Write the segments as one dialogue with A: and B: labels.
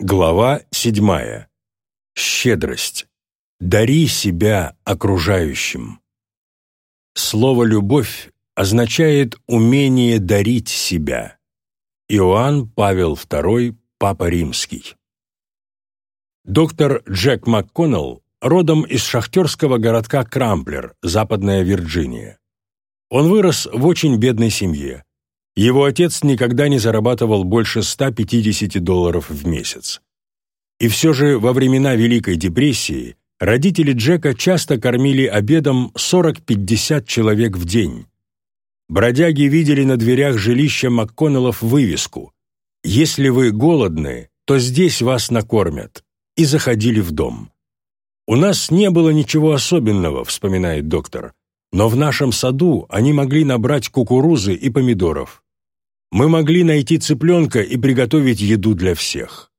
A: Глава седьмая. Щедрость. Дари себя окружающим. Слово «любовь» означает умение дарить себя. Иоанн Павел II, Папа Римский. Доктор Джек МакКоннелл родом из шахтерского городка Крамплер, Западная Вирджиния. Он вырос в очень бедной семье. Его отец никогда не зарабатывал больше 150 долларов в месяц. И все же во времена Великой депрессии родители Джека часто кормили обедом 40-50 человек в день. Бродяги видели на дверях жилища МакКоннеллов вывеску «Если вы голодны, то здесь вас накормят» и заходили в дом. «У нас не было ничего особенного», — вспоминает доктор, «но в нашем саду они могли набрать кукурузы и помидоров. Мы могли найти цыпленка и приготовить еду для всех».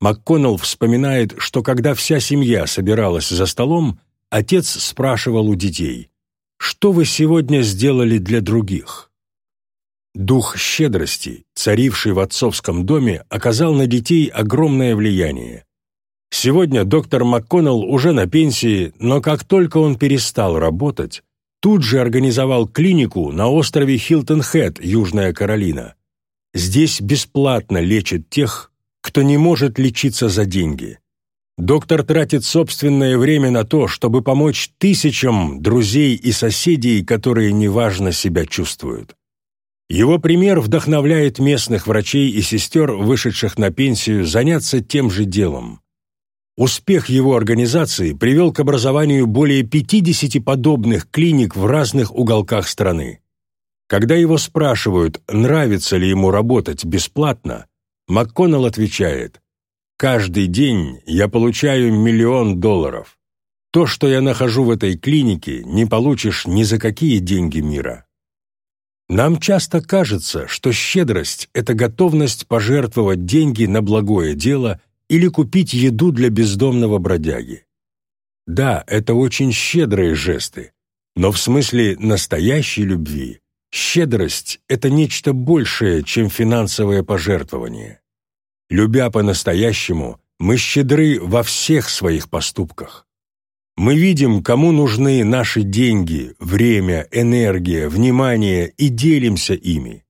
A: МакКоннелл вспоминает, что когда вся семья собиралась за столом, отец спрашивал у детей, «Что вы сегодня сделали для других?» Дух щедрости, царивший в отцовском доме, оказал на детей огромное влияние. Сегодня доктор МакКоннелл уже на пенсии, но как только он перестал работать, тут же организовал клинику на острове Хилтон-Хэт, Южная Каролина. Здесь бесплатно лечат тех, кто не может лечиться за деньги. Доктор тратит собственное время на то, чтобы помочь тысячам друзей и соседей, которые неважно себя чувствуют. Его пример вдохновляет местных врачей и сестер, вышедших на пенсию, заняться тем же делом. Успех его организации привел к образованию более 50 подобных клиник в разных уголках страны. Когда его спрашивают, нравится ли ему работать бесплатно, МакКоннелл отвечает, «Каждый день я получаю миллион долларов. То, что я нахожу в этой клинике, не получишь ни за какие деньги мира». Нам часто кажется, что щедрость – это готовность пожертвовать деньги на благое дело или купить еду для бездомного бродяги. Да, это очень щедрые жесты, но в смысле настоящей любви щедрость – это нечто большее, чем финансовое пожертвование. Любя по-настоящему, мы щедры во всех своих поступках. Мы видим, кому нужны наши деньги, время, энергия, внимание и делимся ими.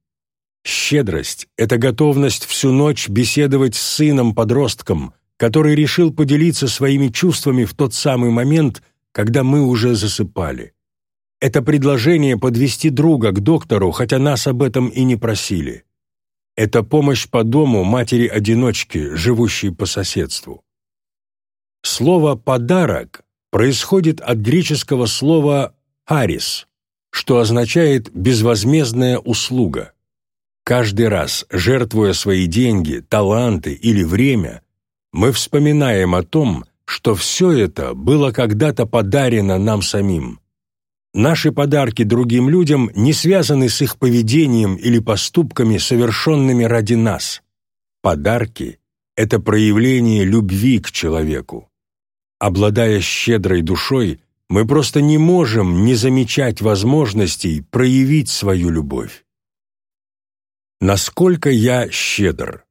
A: Щедрость — это готовность всю ночь беседовать с сыном-подростком, который решил поделиться своими чувствами в тот самый момент, когда мы уже засыпали. Это предложение подвести друга к доктору, хотя нас об этом и не просили. Это помощь по дому матери-одиночки, живущей по соседству. Слово «подарок» происходит от греческого слова «харис», что означает «безвозмездная услуга». Каждый раз, жертвуя свои деньги, таланты или время, мы вспоминаем о том, что все это было когда-то подарено нам самим. Наши подарки другим людям не связаны с их поведением или поступками, совершенными ради нас. Подарки — это проявление любви к человеку. Обладая щедрой душой, мы просто не можем не замечать возможностей проявить свою любовь. Насколько я щедр?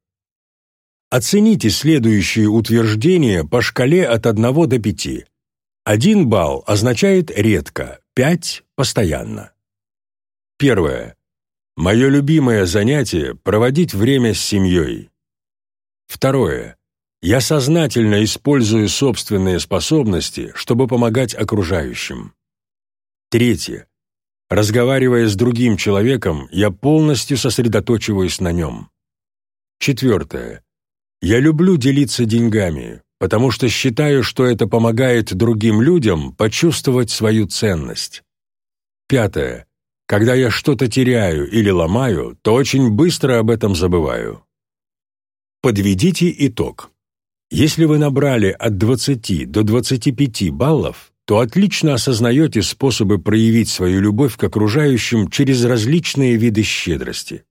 A: Оцените следующие утверждения по шкале от 1 до 5. Один балл означает редко, 5 – постоянно. Первое. Мое любимое занятие – проводить время с семьей. Второе. Я сознательно использую собственные способности, чтобы помогать окружающим. Третье. Разговаривая с другим человеком, я полностью сосредоточиваюсь на нем. Четвертое. Я люблю делиться деньгами, потому что считаю, что это помогает другим людям почувствовать свою ценность. Пятое. Когда я что-то теряю или ломаю, то очень быстро об этом забываю. Подведите итог. Если вы набрали от 20 до 25 баллов, то отлично осознаете способы проявить свою любовь к окружающим через различные виды щедрости.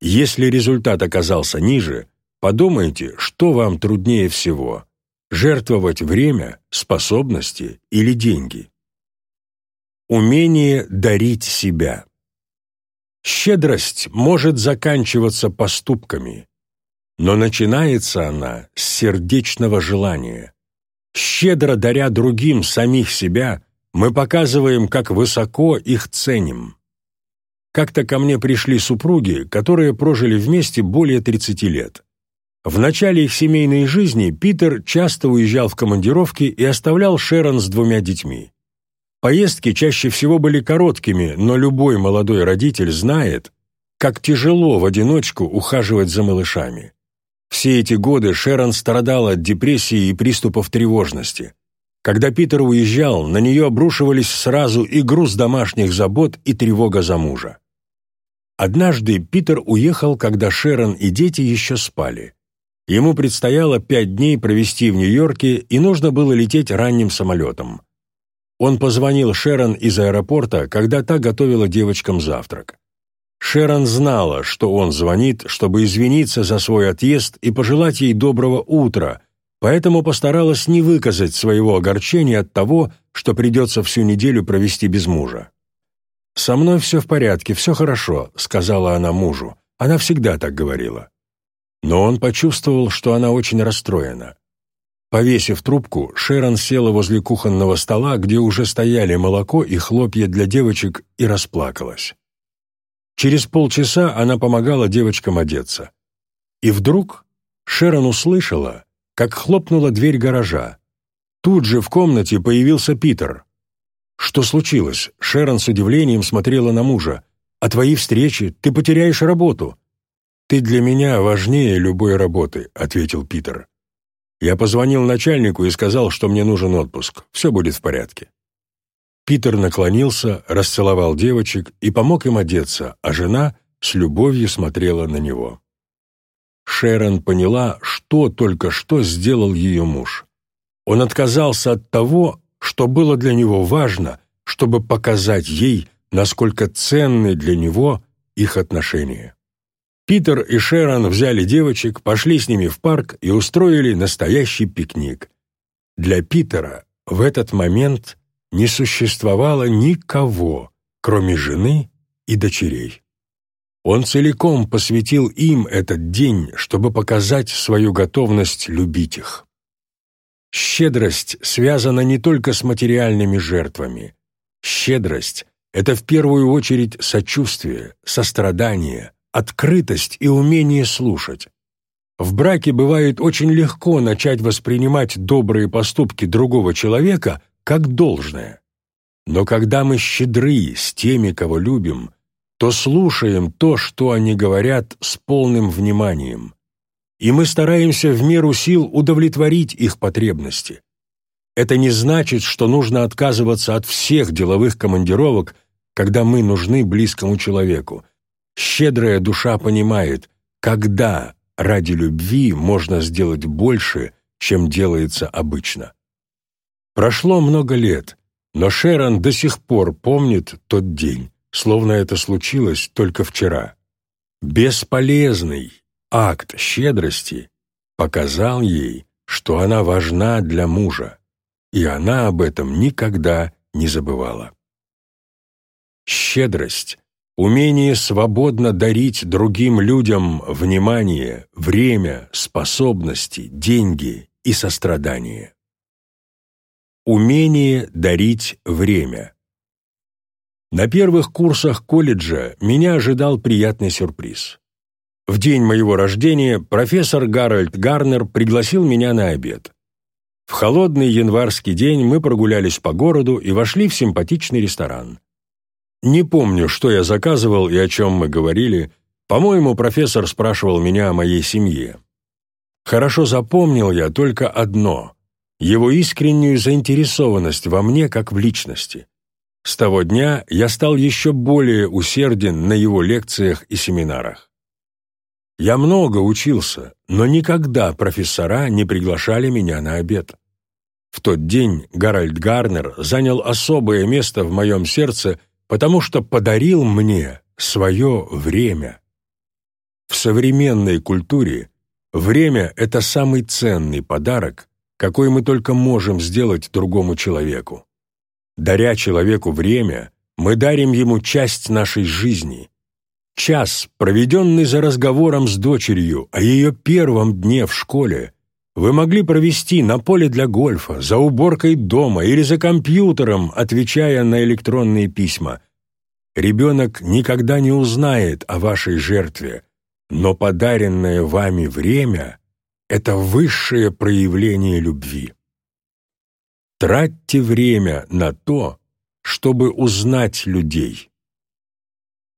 A: Если результат оказался ниже, подумайте, что вам труднее всего – жертвовать время, способности или деньги. Умение дарить себя. Щедрость может заканчиваться поступками. но начинается она с сердечного желания. Щедро даря другим самих себя, мы показываем, как высоко их ценим. Как-то ко мне пришли супруги, которые прожили вместе более 30 лет. В начале их семейной жизни Питер часто уезжал в командировки и оставлял Шерон с двумя детьми. Поездки чаще всего были короткими, но любой молодой родитель знает, как тяжело в одиночку ухаживать за малышами. Все эти годы Шерон страдала от депрессии и приступов тревожности. Когда Питер уезжал, на нее обрушивались сразу и груз домашних забот, и тревога за мужа. Однажды Питер уехал, когда Шерон и дети еще спали. Ему предстояло пять дней провести в Нью-Йорке, и нужно было лететь ранним самолетом. Он позвонил Шерон из аэропорта, когда та готовила девочкам завтрак. Шерон знала, что он звонит, чтобы извиниться за свой отъезд и пожелать ей доброго утра, поэтому постаралась не выказать своего огорчения от того, что придется всю неделю провести без мужа. «Со мной все в порядке, все хорошо», — сказала она мужу. Она всегда так говорила. Но он почувствовал, что она очень расстроена. Повесив трубку, Шерон села возле кухонного стола, где уже стояли молоко и хлопья для девочек, и расплакалась. Через полчаса она помогала девочкам одеться. И вдруг Шерон услышала, как хлопнула дверь гаража. Тут же в комнате появился Питер. «Что случилось?» Шерон с удивлением смотрела на мужа. «А твои встречи? Ты потеряешь работу». «Ты для меня важнее любой работы», — ответил Питер. «Я позвонил начальнику и сказал, что мне нужен отпуск. Все будет в порядке». Питер наклонился, расцеловал девочек и помог им одеться, а жена с любовью смотрела на него. Шерон поняла, что только что сделал ее муж. Он отказался от того, что было для него важно, чтобы показать ей, насколько ценны для него их отношения. Питер и Шерон взяли девочек, пошли с ними в парк и устроили настоящий пикник. Для Питера в этот момент не существовало никого, кроме жены и дочерей. Он целиком посвятил им этот день, чтобы показать свою готовность любить их. Щедрость связана не только с материальными жертвами. Щедрость — это в первую очередь сочувствие, сострадание, открытость и умение слушать. В браке бывает очень легко начать воспринимать добрые поступки другого человека как должное. Но когда мы щедры с теми, кого любим, то слушаем то, что они говорят, с полным вниманием. И мы стараемся в меру сил удовлетворить их потребности. Это не значит, что нужно отказываться от всех деловых командировок, когда мы нужны близкому человеку. Щедрая душа понимает, когда ради любви можно сделать больше, чем делается обычно. Прошло много лет, но Шерон до сих пор помнит тот день, словно это случилось только вчера. Бесполезный акт щедрости показал ей, что она важна для мужа, и она об этом никогда не забывала. Щедрость — умение свободно дарить другим людям внимание, время, способности, деньги и сострадание. Умение дарить время. На первых курсах колледжа меня ожидал приятный сюрприз. В день моего рождения профессор Гарольд Гарнер пригласил меня на обед. В холодный январский день мы прогулялись по городу и вошли в симпатичный ресторан. Не помню, что я заказывал и о чем мы говорили. По-моему, профессор спрашивал меня о моей семье. Хорошо запомнил я только одно его искреннюю заинтересованность во мне как в личности. С того дня я стал еще более усерден на его лекциях и семинарах. Я много учился, но никогда профессора не приглашали меня на обед. В тот день Гарольд Гарнер занял особое место в моем сердце, потому что подарил мне свое время. В современной культуре время — это самый ценный подарок, какой мы только можем сделать другому человеку. Даря человеку время, мы дарим ему часть нашей жизни. Час, проведенный за разговором с дочерью о ее первом дне в школе, вы могли провести на поле для гольфа, за уборкой дома или за компьютером, отвечая на электронные письма. Ребенок никогда не узнает о вашей жертве, но подаренное вами время — это высшее проявление любви. Тратьте время на то, чтобы узнать людей.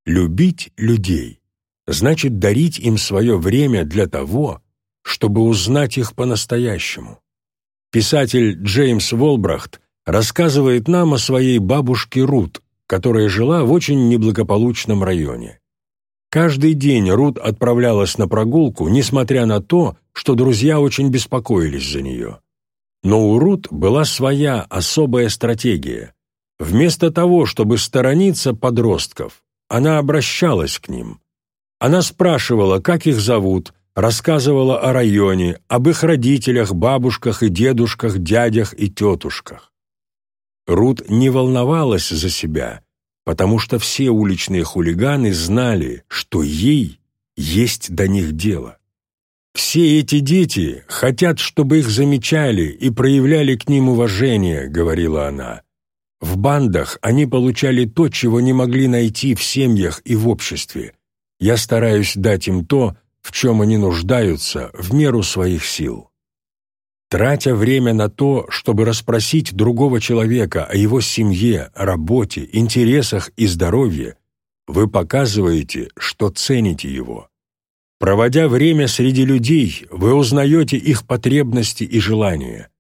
A: Любить людей значит дарить им свое время для того, чтобы узнать их по-настоящему. Писатель Джеймс Волбрахт рассказывает нам о своей бабушке Рут, которая жила в очень неблагополучном районе. Каждый день Рут отправлялась на прогулку, несмотря на то, что друзья очень беспокоились за нее. Но у Рут была своя особая стратегия. Вместо того, чтобы сторониться подростков, она обращалась к ним. Она спрашивала, как их зовут, рассказывала о районе, об их родителях, бабушках и дедушках, дядях и тетушках. Рут не волновалась за себя, потому что все уличные хулиганы знали, что ей есть до них дело. «Все эти дети хотят, чтобы их замечали и проявляли к ним уважение», — говорила она. «В бандах они получали то, чего не могли найти в семьях и в обществе. Я стараюсь дать им то, в чем они нуждаются, в меру своих сил. Тратя время на то, чтобы расспросить другого человека о его семье, работе, интересах и здоровье, вы показываете, что цените его. Проводя время среди людей, вы узнаете их потребности и желания.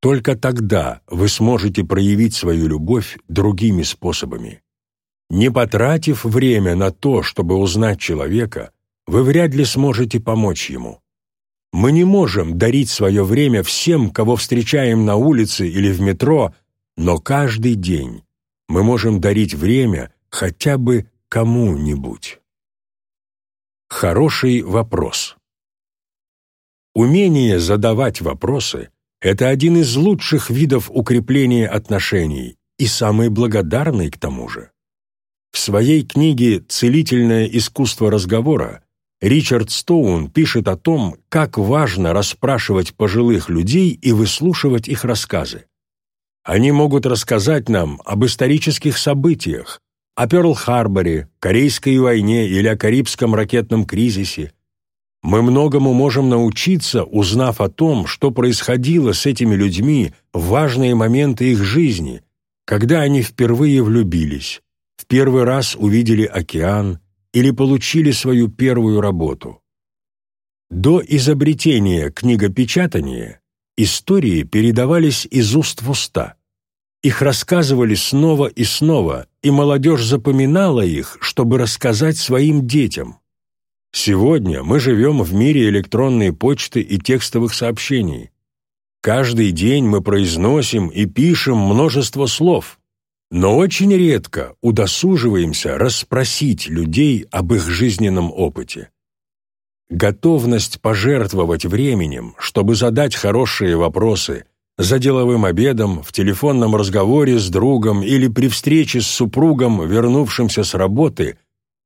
A: Только тогда вы сможете проявить свою любовь другими способами. Не потратив время на то, чтобы узнать человека, вы вряд ли сможете помочь ему. Мы не можем дарить свое время всем, кого встречаем на улице или в метро, но каждый день мы можем дарить время хотя бы кому-нибудь. Хороший вопрос. Умение задавать вопросы – это один из лучших видов укрепления отношений и самый благодарный к тому же. В своей книге «Целительное искусство разговора» Ричард Стоун пишет о том, как важно расспрашивать пожилых людей и выслушивать их рассказы. Они могут рассказать нам об исторических событиях, о Пёрл-Харборе, Корейской войне или о Карибском ракетном кризисе. Мы многому можем научиться, узнав о том, что происходило с этими людьми в важные моменты их жизни, когда они впервые влюбились, в первый раз увидели океан, или получили свою первую работу. До изобретения книгопечатания истории передавались из уст в уста. Их рассказывали снова и снова, и молодежь запоминала их, чтобы рассказать своим детям. Сегодня мы живем в мире электронной почты и текстовых сообщений. Каждый день мы произносим и пишем множество слов, но очень редко удосуживаемся расспросить людей об их жизненном опыте. Готовность пожертвовать временем, чтобы задать хорошие вопросы за деловым обедом, в телефонном разговоре с другом или при встрече с супругом, вернувшимся с работы,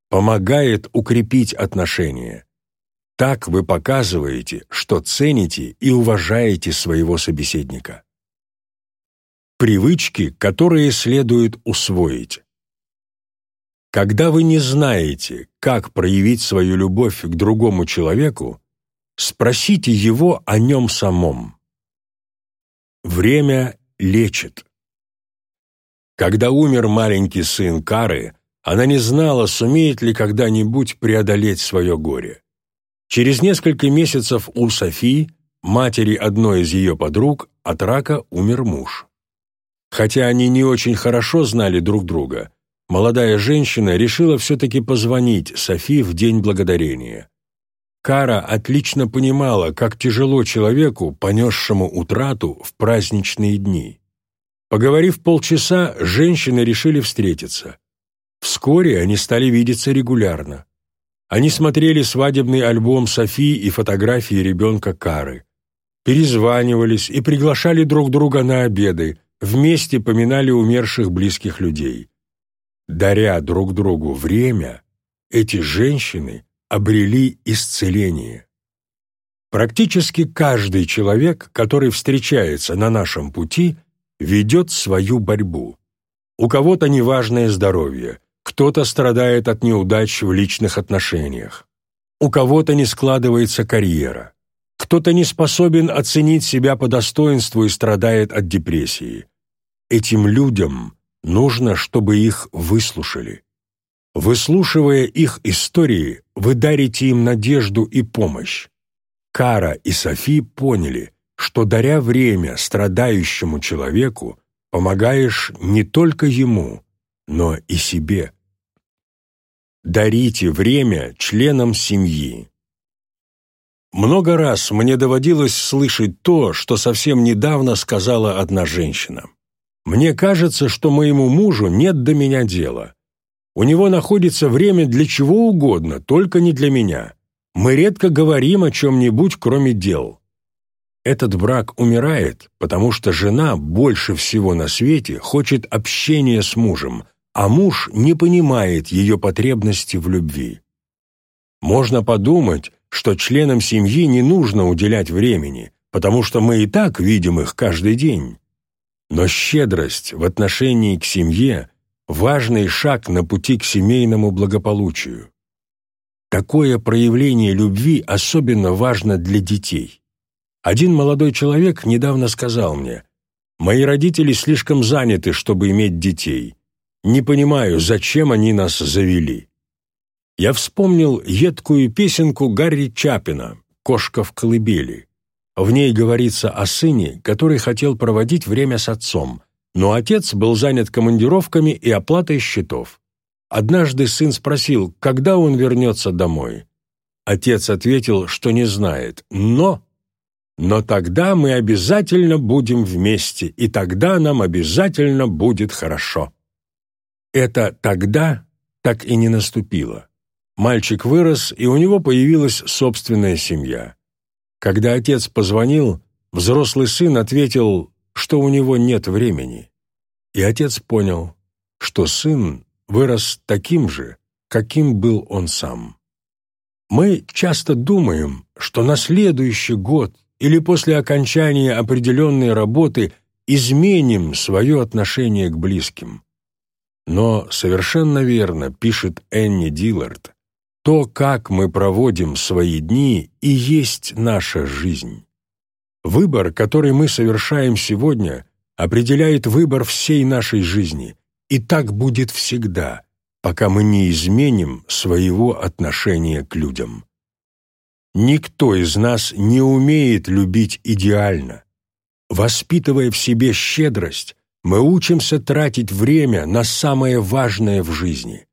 A: помогает укрепить отношения. Так вы показываете, что цените и уважаете своего собеседника. Привычки, которые следует усвоить. Когда вы не знаете, как проявить свою любовь к другому человеку, спросите его о нем самом. Время лечит. Когда умер маленький сын Кары, она не знала, сумеет ли когда-нибудь преодолеть свое горе. Через несколько месяцев у Софии, матери одной из ее подруг, от рака умер муж. Хотя они не очень хорошо знали друг друга, молодая женщина решила все-таки позвонить Софи в День Благодарения. Кара отлично понимала, как тяжело человеку, понесшему утрату в праздничные дни. Поговорив полчаса, женщины решили встретиться. Вскоре они стали видеться регулярно. Они смотрели свадебный альбом Софи и фотографии ребенка Кары. Перезванивались и приглашали друг друга на обеды, вместе поминали умерших близких людей. Даря друг другу время, эти женщины обрели исцеление. Практически каждый человек, который встречается на нашем пути, ведет свою борьбу. У кого-то неважное здоровье, кто-то страдает от неудач в личных отношениях, у кого-то не складывается карьера, кто-то не способен оценить себя по достоинству и страдает от депрессии. Этим людям нужно, чтобы их выслушали. Выслушивая их истории, вы дарите им надежду и помощь. Кара и Софи поняли, что, даря время страдающему человеку, помогаешь не только ему, но и себе. Дарите время членам семьи. Много раз мне доводилось слышать то, что совсем недавно сказала одна женщина. «Мне кажется, что моему мужу нет до меня дела. У него находится время для чего угодно, только не для меня. Мы редко говорим о чем-нибудь, кроме дел. Этот брак умирает, потому что жена больше всего на свете хочет общения с мужем, а муж не понимает ее потребности в любви. Можно подумать, что членам семьи не нужно уделять времени, потому что мы и так видим их каждый день. Но щедрость в отношении к семье – важный шаг на пути к семейному благополучию. Такое проявление любви особенно важно для детей. Один молодой человек недавно сказал мне, «Мои родители слишком заняты, чтобы иметь детей. Не понимаю, зачем они нас завели». Я вспомнил едкую песенку Гарри Чапина «Кошка в колыбели». В ней говорится о сыне, который хотел проводить время с отцом, но отец был занят командировками и оплатой счетов. Однажды сын спросил, когда он вернется домой. Отец ответил, что не знает, но... Но тогда мы обязательно будем вместе, и тогда нам обязательно будет хорошо. Это «тогда» так и не наступило. Мальчик вырос, и у него появилась собственная семья. Когда отец позвонил, взрослый сын ответил, что у него нет времени. И отец понял, что сын вырос таким же, каким был он сам. Мы часто думаем, что на следующий год или после окончания определенной работы изменим свое отношение к близким. Но совершенно верно пишет Энни Диллард, то, как мы проводим свои дни, и есть наша жизнь. Выбор, который мы совершаем сегодня, определяет выбор всей нашей жизни, и так будет всегда, пока мы не изменим своего отношения к людям. Никто из нас не умеет любить идеально. Воспитывая в себе щедрость, мы учимся тратить время на самое важное в жизни,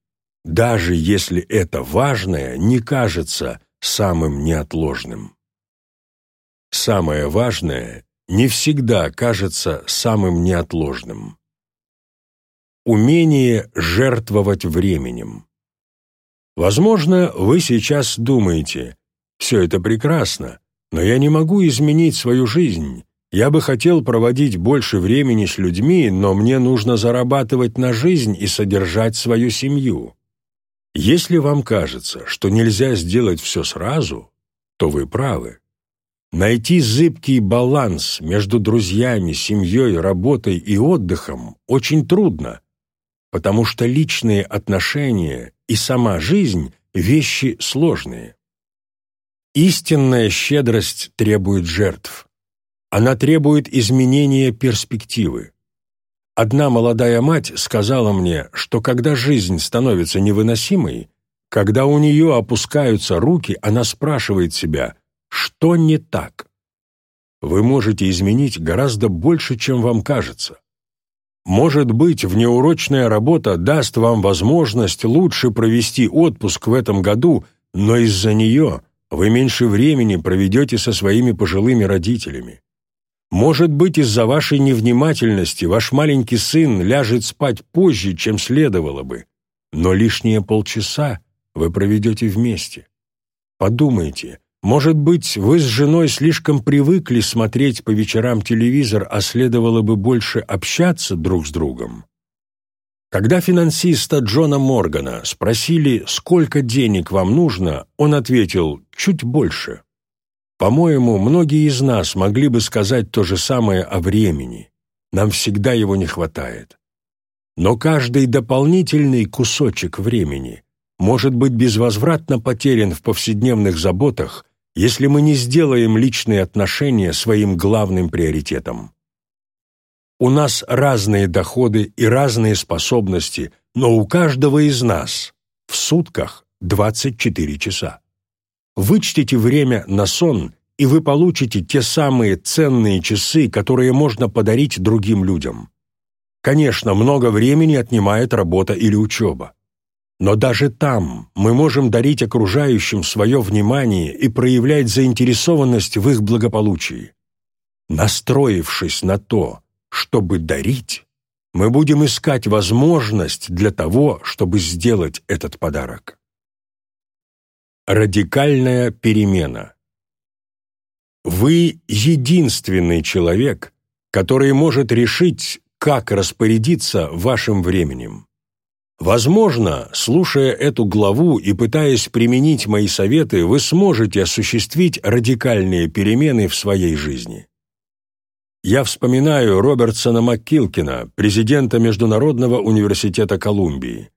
A: даже если это важное не кажется самым неотложным. Самое важное не всегда кажется самым неотложным. Умение жертвовать временем. Возможно, вы сейчас думаете, все это прекрасно, но я не могу изменить свою жизнь. Я бы хотел проводить больше времени с людьми, но мне нужно зарабатывать на жизнь и содержать свою семью. Если вам кажется, что нельзя сделать все сразу, то вы правы. Найти зыбкий баланс между друзьями, семьей, работой и отдыхом очень трудно, потому что личные отношения и сама жизнь – вещи сложные. Истинная щедрость требует жертв. Она требует изменения перспективы. Одна молодая мать сказала мне, что когда жизнь становится невыносимой, когда у нее опускаются руки, она спрашивает себя, что не так? Вы можете изменить гораздо больше, чем вам кажется. Может быть, внеурочная работа даст вам возможность лучше провести отпуск в этом году, но из-за нее вы меньше времени проведете со своими пожилыми родителями. Может быть, из-за вашей невнимательности ваш маленький сын ляжет спать позже, чем следовало бы, но лишние полчаса вы проведете вместе. Подумайте, может быть, вы с женой слишком привыкли смотреть по вечерам телевизор, а следовало бы больше общаться друг с другом? Когда финансиста Джона Моргана спросили, сколько денег вам нужно, он ответил «чуть больше». По-моему, многие из нас могли бы сказать то же самое о времени. Нам всегда его не хватает. Но каждый дополнительный кусочек времени может быть безвозвратно потерян в повседневных заботах, если мы не сделаем личные отношения своим главным приоритетом. У нас разные доходы и разные способности, но у каждого из нас в сутках 24 часа. Вычтите время на сон, и вы получите те самые ценные часы, которые можно подарить другим людям. Конечно, много времени отнимает работа или учеба. Но даже там мы можем дарить окружающим свое внимание и проявлять заинтересованность в их благополучии. Настроившись на то, чтобы дарить, мы будем искать возможность для того, чтобы сделать этот подарок. Радикальная перемена. Вы единственный человек, который может решить, как распорядиться вашим временем. Возможно, слушая эту главу и пытаясь применить мои советы, вы сможете осуществить радикальные перемены в своей жизни. Я вспоминаю Робертсона Маккилкина, президента Международного университета Колумбии.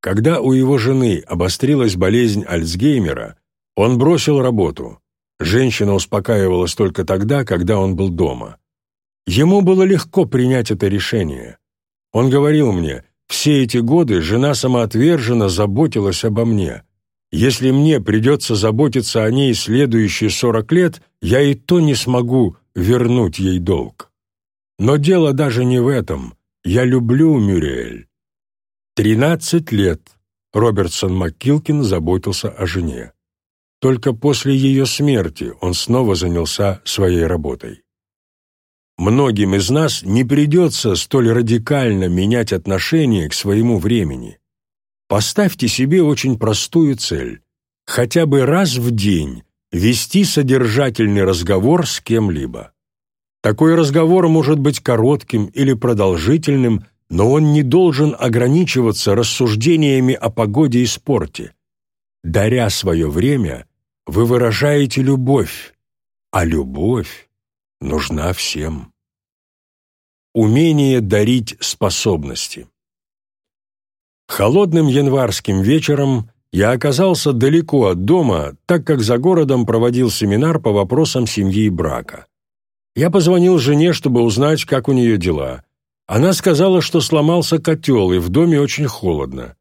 A: Когда у его жены обострилась болезнь Альцгеймера, он бросил работу. Женщина успокаивалась только тогда, когда он был дома. Ему было легко принять это решение. Он говорил мне, все эти годы жена самоотверженно заботилась обо мне. Если мне придется заботиться о ней следующие сорок лет, я и то не смогу вернуть ей долг. Но дело даже не в этом. Я люблю Мюриэль. Тринадцать лет Робертсон МакКилкин заботился о жене. Только после ее смерти он снова занялся своей работой. Многим из нас не придется столь радикально менять отношение к своему времени. Поставьте себе очень простую цель – хотя бы раз в день вести содержательный разговор с кем-либо. Такой разговор может быть коротким или продолжительным, но он не должен ограничиваться рассуждениями о погоде и спорте. Даря свое время, вы выражаете любовь, а любовь нужна всем. Умение дарить способности. Холодным январским вечером я оказался далеко от дома, так как за городом проводил семинар по вопросам семьи и брака. Я позвонил жене, чтобы узнать, как у нее дела. Она сказала, что сломался котел, и в доме очень холодно.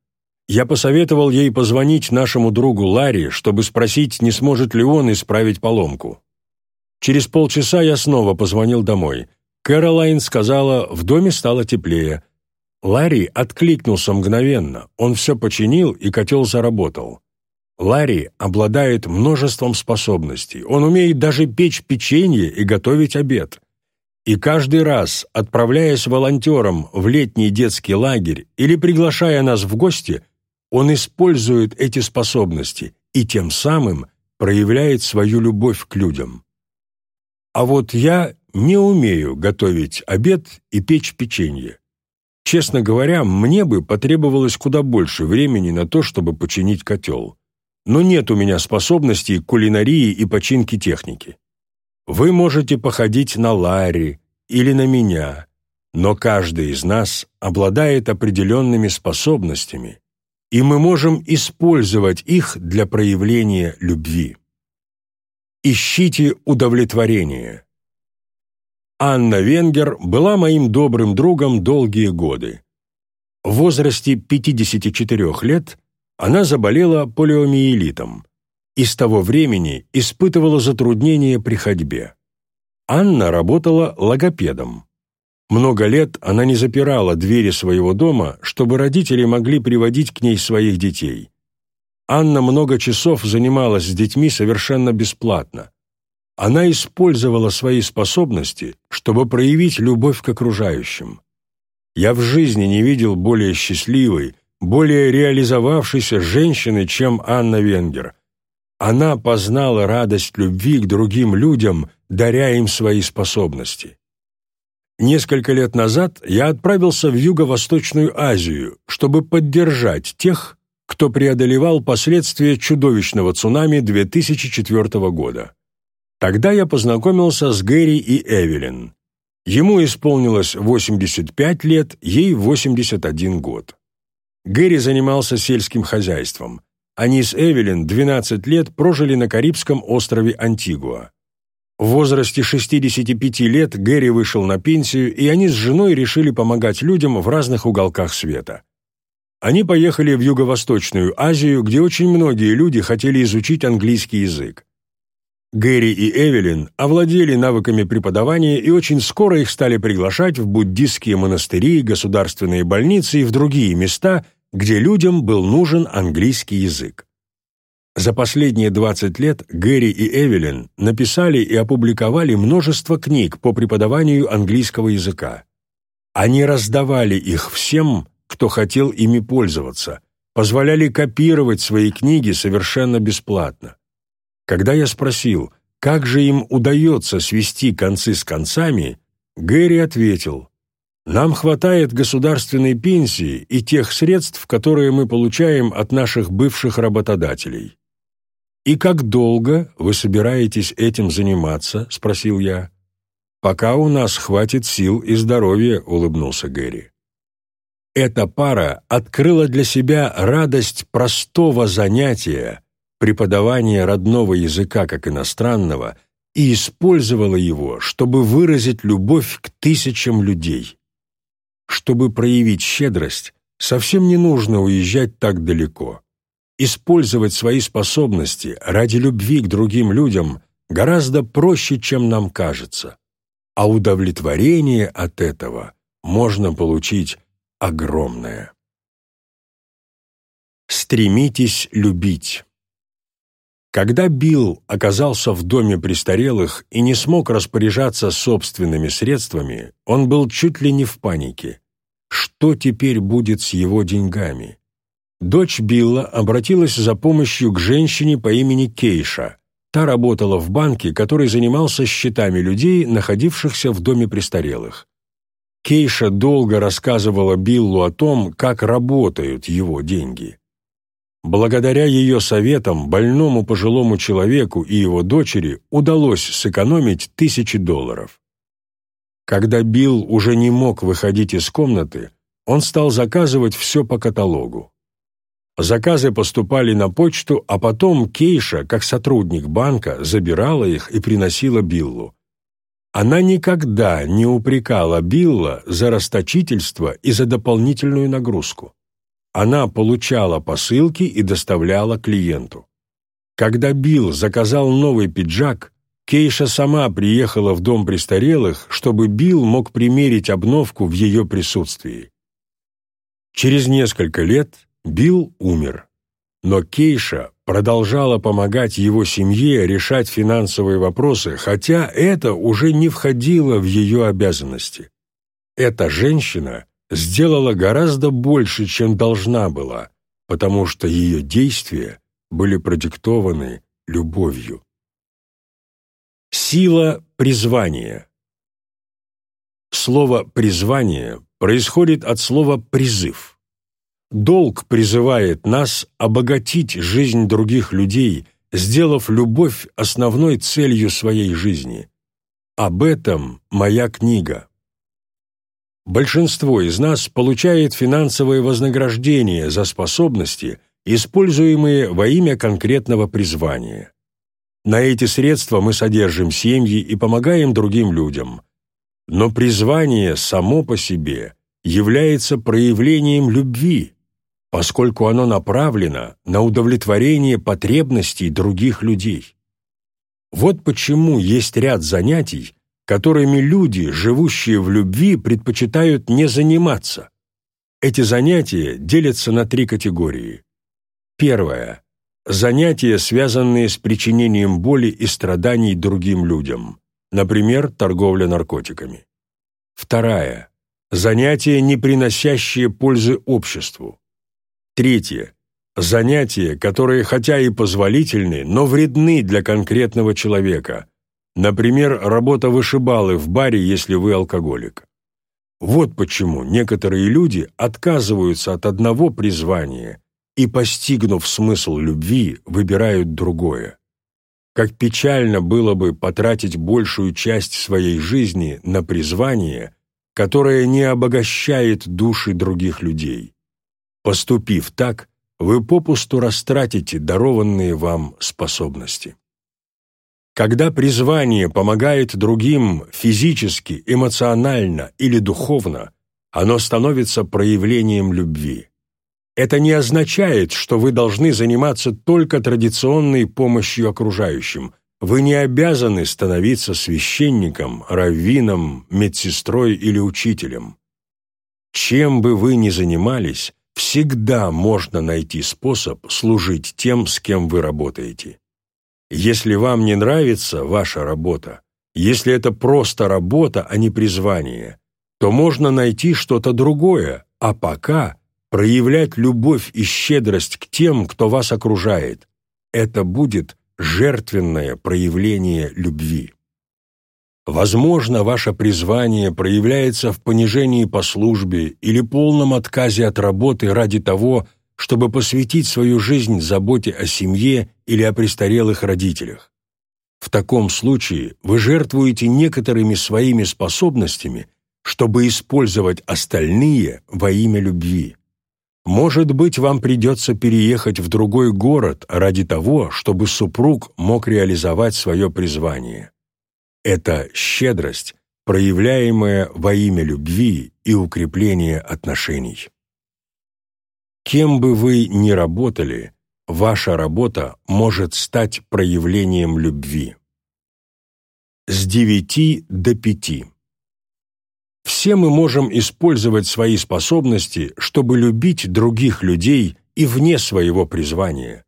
A: Я посоветовал ей позвонить нашему другу Ларри, чтобы спросить, не сможет ли он исправить поломку. Через полчаса я снова позвонил домой. Кэролайн сказала, в доме стало теплее. Ларри откликнулся мгновенно, он все починил, и котел заработал. Ларри обладает множеством способностей, он умеет даже печь печенье и готовить обед. И каждый раз, отправляясь волонтером в летний детский лагерь или приглашая нас в гости, он использует эти способности и тем самым проявляет свою любовь к людям. А вот я не умею готовить обед и печь печенье. Честно говоря, мне бы потребовалось куда больше времени на то, чтобы починить котел. Но нет у меня способностей к кулинарии и починке техники. Вы можете походить на Ларри или на меня, но каждый из нас обладает определенными способностями, и мы можем использовать их для проявления любви. Ищите удовлетворение. Анна Венгер была моим добрым другом долгие годы. В возрасте 54 лет она заболела полиомиелитом и с того времени испытывала затруднения при ходьбе. Анна работала логопедом. Много лет она не запирала двери своего дома, чтобы родители могли приводить к ней своих детей. Анна много часов занималась с детьми совершенно бесплатно. Она использовала свои способности, чтобы проявить любовь к окружающим. Я в жизни не видел более счастливой, более реализовавшейся женщины, чем Анна Венгер. Она познала радость любви к другим людям, даря им свои способности. Несколько лет назад я отправился в Юго-Восточную Азию, чтобы поддержать тех, кто преодолевал последствия чудовищного цунами 2004 года. Тогда я познакомился с Гэри и Эвелин. Ему исполнилось 85 лет, ей 81 год. Гэри занимался сельским хозяйством. Они с Эвелин 12 лет прожили на Карибском острове Антигуа. В возрасте 65 лет Гэри вышел на пенсию, и они с женой решили помогать людям в разных уголках света. Они поехали в Юго-Восточную Азию, где очень многие люди хотели изучить английский язык. Гэри и Эвелин овладели навыками преподавания, и очень скоро их стали приглашать в буддистские монастыри, государственные больницы и в другие места, где людям был нужен английский язык. За последние 20 лет Гэри и Эвелин написали и опубликовали множество книг по преподаванию английского языка. Они раздавали их всем, кто хотел ими пользоваться, позволяли копировать свои книги совершенно бесплатно. Когда я спросил, как же им удается свести концы с концами, Гэри ответил, «Нам хватает государственной пенсии и тех средств, которые мы получаем от наших бывших работодателей. «И как долго вы собираетесь этим заниматься?» — спросил я. «Пока у нас хватит сил и здоровья», — улыбнулся Гэри. Эта пара открыла для себя радость простого занятия, преподавания родного языка как иностранного, и использовала его, чтобы выразить любовь к тысячам людей. Чтобы проявить щедрость, совсем не нужно уезжать так далеко. Использовать свои способности ради любви к другим людям гораздо проще, чем нам кажется, а удовлетворение от этого можно получить огромное. Стремитесь любить. Когда Билл оказался в доме престарелых и не смог распоряжаться собственными средствами, он был чуть ли не в панике. Что теперь будет с его деньгами? Дочь Билла обратилась за помощью к женщине по имени Кейша. Та работала в банке, который занимался счетами людей, находившихся в доме престарелых. Кейша долго рассказывала Биллу о том, как работают его деньги. Благодаря ее советам больному пожилому человеку и его дочери удалось сэкономить тысячи долларов. Когда Билл уже не мог выходить из комнаты, он стал заказывать все по каталогу. Заказы поступали на почту, а потом Кейша, как сотрудник банка, забирала их и приносила Биллу. Она никогда не упрекала Билла за расточительство и за дополнительную нагрузку. Она получала посылки и доставляла клиенту. Когда Билл заказал новый пиджак, Кейша сама приехала в дом престарелых, чтобы Билл мог примерить обновку в ее присутствии. Через несколько лет Билл умер, но Кейша продолжала помогать его семье решать финансовые вопросы, хотя это уже не входило в ее обязанности. Эта женщина сделала гораздо больше, чем должна была, потому что ее действия были продиктованы любовью. Сила призвания Слово «призвание» происходит от слова «призыв». Долг призывает нас обогатить жизнь других людей, сделав любовь основной целью своей жизни. Об этом моя книга. Большинство из нас получает финансовое вознаграждение за способности, используемые во имя конкретного призвания. На эти средства мы содержим семьи и помогаем другим людям. Но призвание само по себе является проявлением любви, поскольку оно направлено на удовлетворение потребностей других людей. Вот почему есть ряд занятий, которыми люди, живущие в любви, предпочитают не заниматься. Эти занятия делятся на три категории. Первое. Занятия, связанные с причинением боли и страданий другим людям, например, торговля наркотиками. Вторая. Занятия, не приносящие пользы обществу, Третье. Занятия, которые хотя и позволительны, но вредны для конкретного человека. Например, работа вышибалы в баре, если вы алкоголик. Вот почему некоторые люди отказываются от одного призвания и, постигнув смысл любви, выбирают другое. Как печально было бы потратить большую часть своей жизни на призвание, которое не обогащает души других людей. Поступив так, вы попусту растратите дарованные вам способности. Когда призвание помогает другим физически, эмоционально или духовно, оно становится проявлением любви. Это не означает, что вы должны заниматься только традиционной помощью окружающим. Вы не обязаны становиться священником, раввином, медсестрой или учителем. Чем бы вы ни занимались, всегда можно найти способ служить тем, с кем вы работаете. Если вам не нравится ваша работа, если это просто работа, а не призвание, то можно найти что-то другое, а пока проявлять любовь и щедрость к тем, кто вас окружает. Это будет жертвенное проявление любви. Возможно, ваше призвание проявляется в понижении по службе или полном отказе от работы ради того, чтобы посвятить свою жизнь заботе о семье или о престарелых родителях. В таком случае вы жертвуете некоторыми своими способностями, чтобы использовать остальные во имя любви. Может быть, вам придется переехать в другой город ради того, чтобы супруг мог реализовать свое призвание. Это щедрость, проявляемая во имя любви и укрепления отношений. Кем бы вы ни работали, ваша работа может стать проявлением любви. С девяти до пяти. Все мы можем использовать свои способности, чтобы любить других людей и вне своего призвания.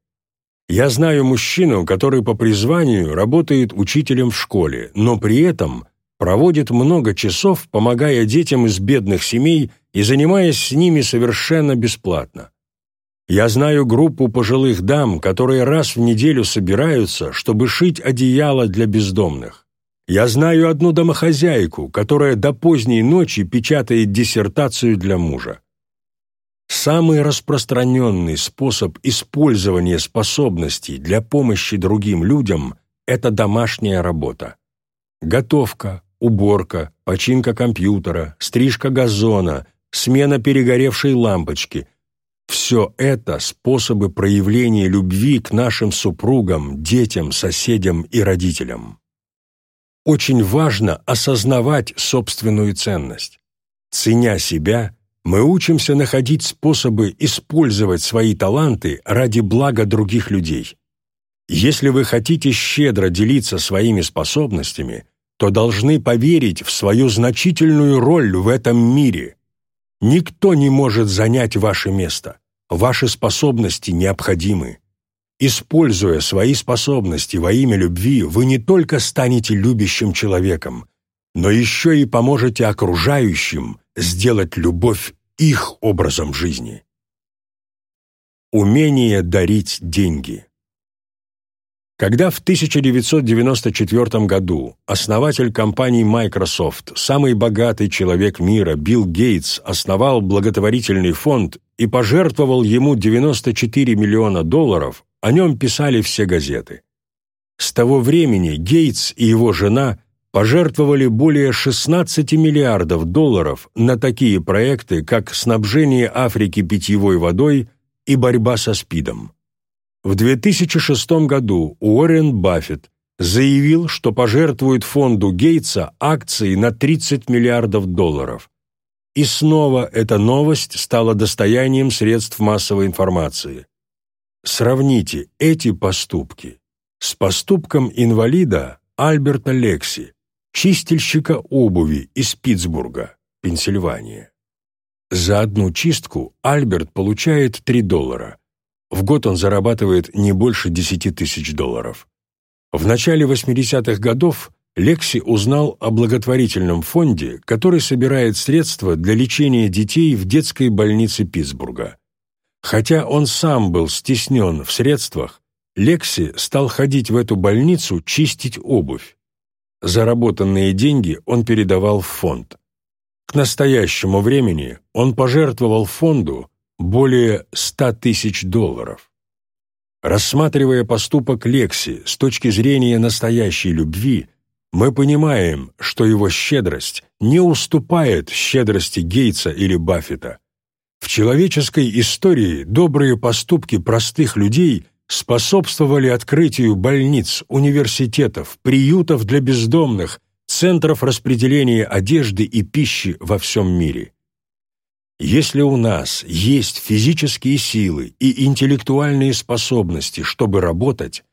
A: Я знаю мужчину, который по призванию работает учителем в школе, но при этом проводит много часов, помогая детям из бедных семей и занимаясь с ними совершенно бесплатно. Я знаю группу пожилых дам, которые раз в неделю собираются, чтобы шить одеяло для бездомных. Я знаю одну домохозяйку, которая до поздней ночи печатает диссертацию для мужа. Самый распространенный способ использования способностей для помощи другим людям – это домашняя работа. Готовка, уборка, починка компьютера, стрижка газона, смена перегоревшей лампочки – все это способы проявления любви к нашим супругам, детям, соседям и родителям. Очень важно осознавать собственную ценность. Ценя себя, мы учимся находить способы использовать свои таланты ради блага других людей. Если вы хотите щедро делиться своими способностями, то должны поверить в свою значительную роль в этом мире. Никто не может занять ваше место. Ваши способности необходимы. Используя свои способности во имя любви, вы не только станете любящим человеком, но еще и поможете окружающим сделать любовь их образом жизни. Умение дарить деньги. Когда в 1994 году основатель компании Microsoft, самый богатый человек мира Билл Гейтс основал благотворительный фонд и пожертвовал ему 94 миллиона долларов, о нем писали все газеты. С того времени Гейтс и его жена пожертвовали более 16 миллиардов долларов на такие проекты, как снабжение Африки питьевой водой и борьба со СПИДом. В 2006 году Уоррен Баффет заявил, что пожертвует фонду Гейтса акции на 30 миллиардов долларов. И снова эта новость стала достоянием средств массовой информации. Сравните эти поступки с поступком инвалида Альберта Лекси, чистильщика обуви из Питтсбурга, Пенсильвания. За одну чистку Альберт получает 3 доллара, в год он зарабатывает не больше 10 тысяч долларов. В начале 80-х годов Лекси узнал о благотворительном фонде, который собирает средства для лечения детей в детской больнице Питтсбурга. Хотя он сам был стеснен в средствах, Лекси стал ходить в эту больницу чистить обувь. Заработанные деньги он передавал в фонд. К настоящему времени он пожертвовал фонду более 100 тысяч долларов. Рассматривая поступок Лекси с точки зрения настоящей любви, мы понимаем, что его щедрость не уступает щедрости Гейтса или Баффета. В человеческой истории добрые поступки простых людей способствовали открытию больниц, университетов, приютов для бездомных, центров распределения одежды и пищи во всем мире. Если у нас есть физические силы и интеллектуальные способности, чтобы работать,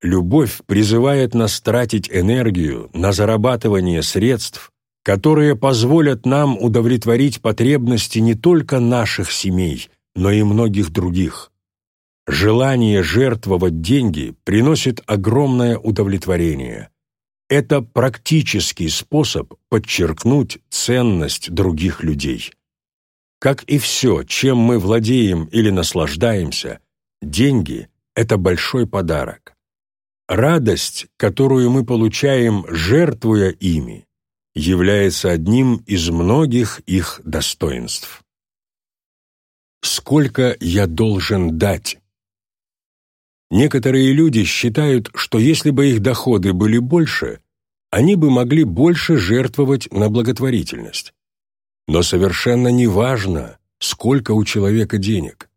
A: любовь призывает нас тратить энергию на зарабатывание средств, которые позволят нам удовлетворить потребности не только наших семей, но и многих других. Желание жертвовать деньги приносит огромное удовлетворение. Это практический способ подчеркнуть ценность других людей. Как и все, чем мы владеем или наслаждаемся, деньги – это большой подарок. Радость, которую мы получаем, жертвуя ими, является одним из многих их достоинств. Сколько я должен дать? Некоторые люди считают, что если бы их доходы были больше, они бы могли больше жертвовать на благотворительность. Но совершенно не важно, сколько у человека денег.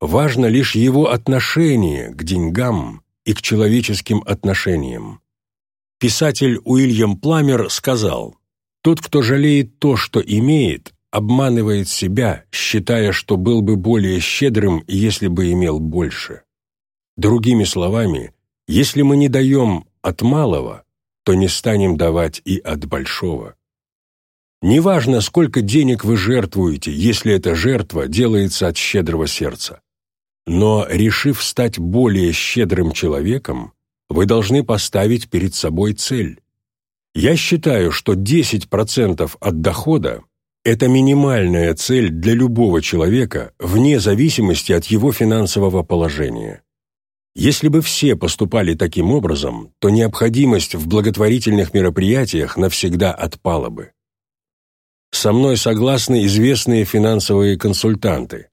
A: Важно лишь его отношение к деньгам и к человеческим отношениям. Писатель Уильям Пламер сказал, «Тот, кто жалеет то, что имеет, обманывает себя, считая, что был бы более щедрым, если бы имел больше». Другими словами, если мы не даем от малого, то не станем давать и от большого. Неважно, сколько денег вы жертвуете, если эта жертва делается от щедрого сердца. Но, решив стать более щедрым человеком, вы должны поставить перед собой цель. Я считаю, что 10% от дохода – это минимальная цель для любого человека вне зависимости от его финансового положения. Если бы все поступали таким образом, то необходимость в благотворительных мероприятиях навсегда отпала бы. Со мной согласны известные финансовые консультанты.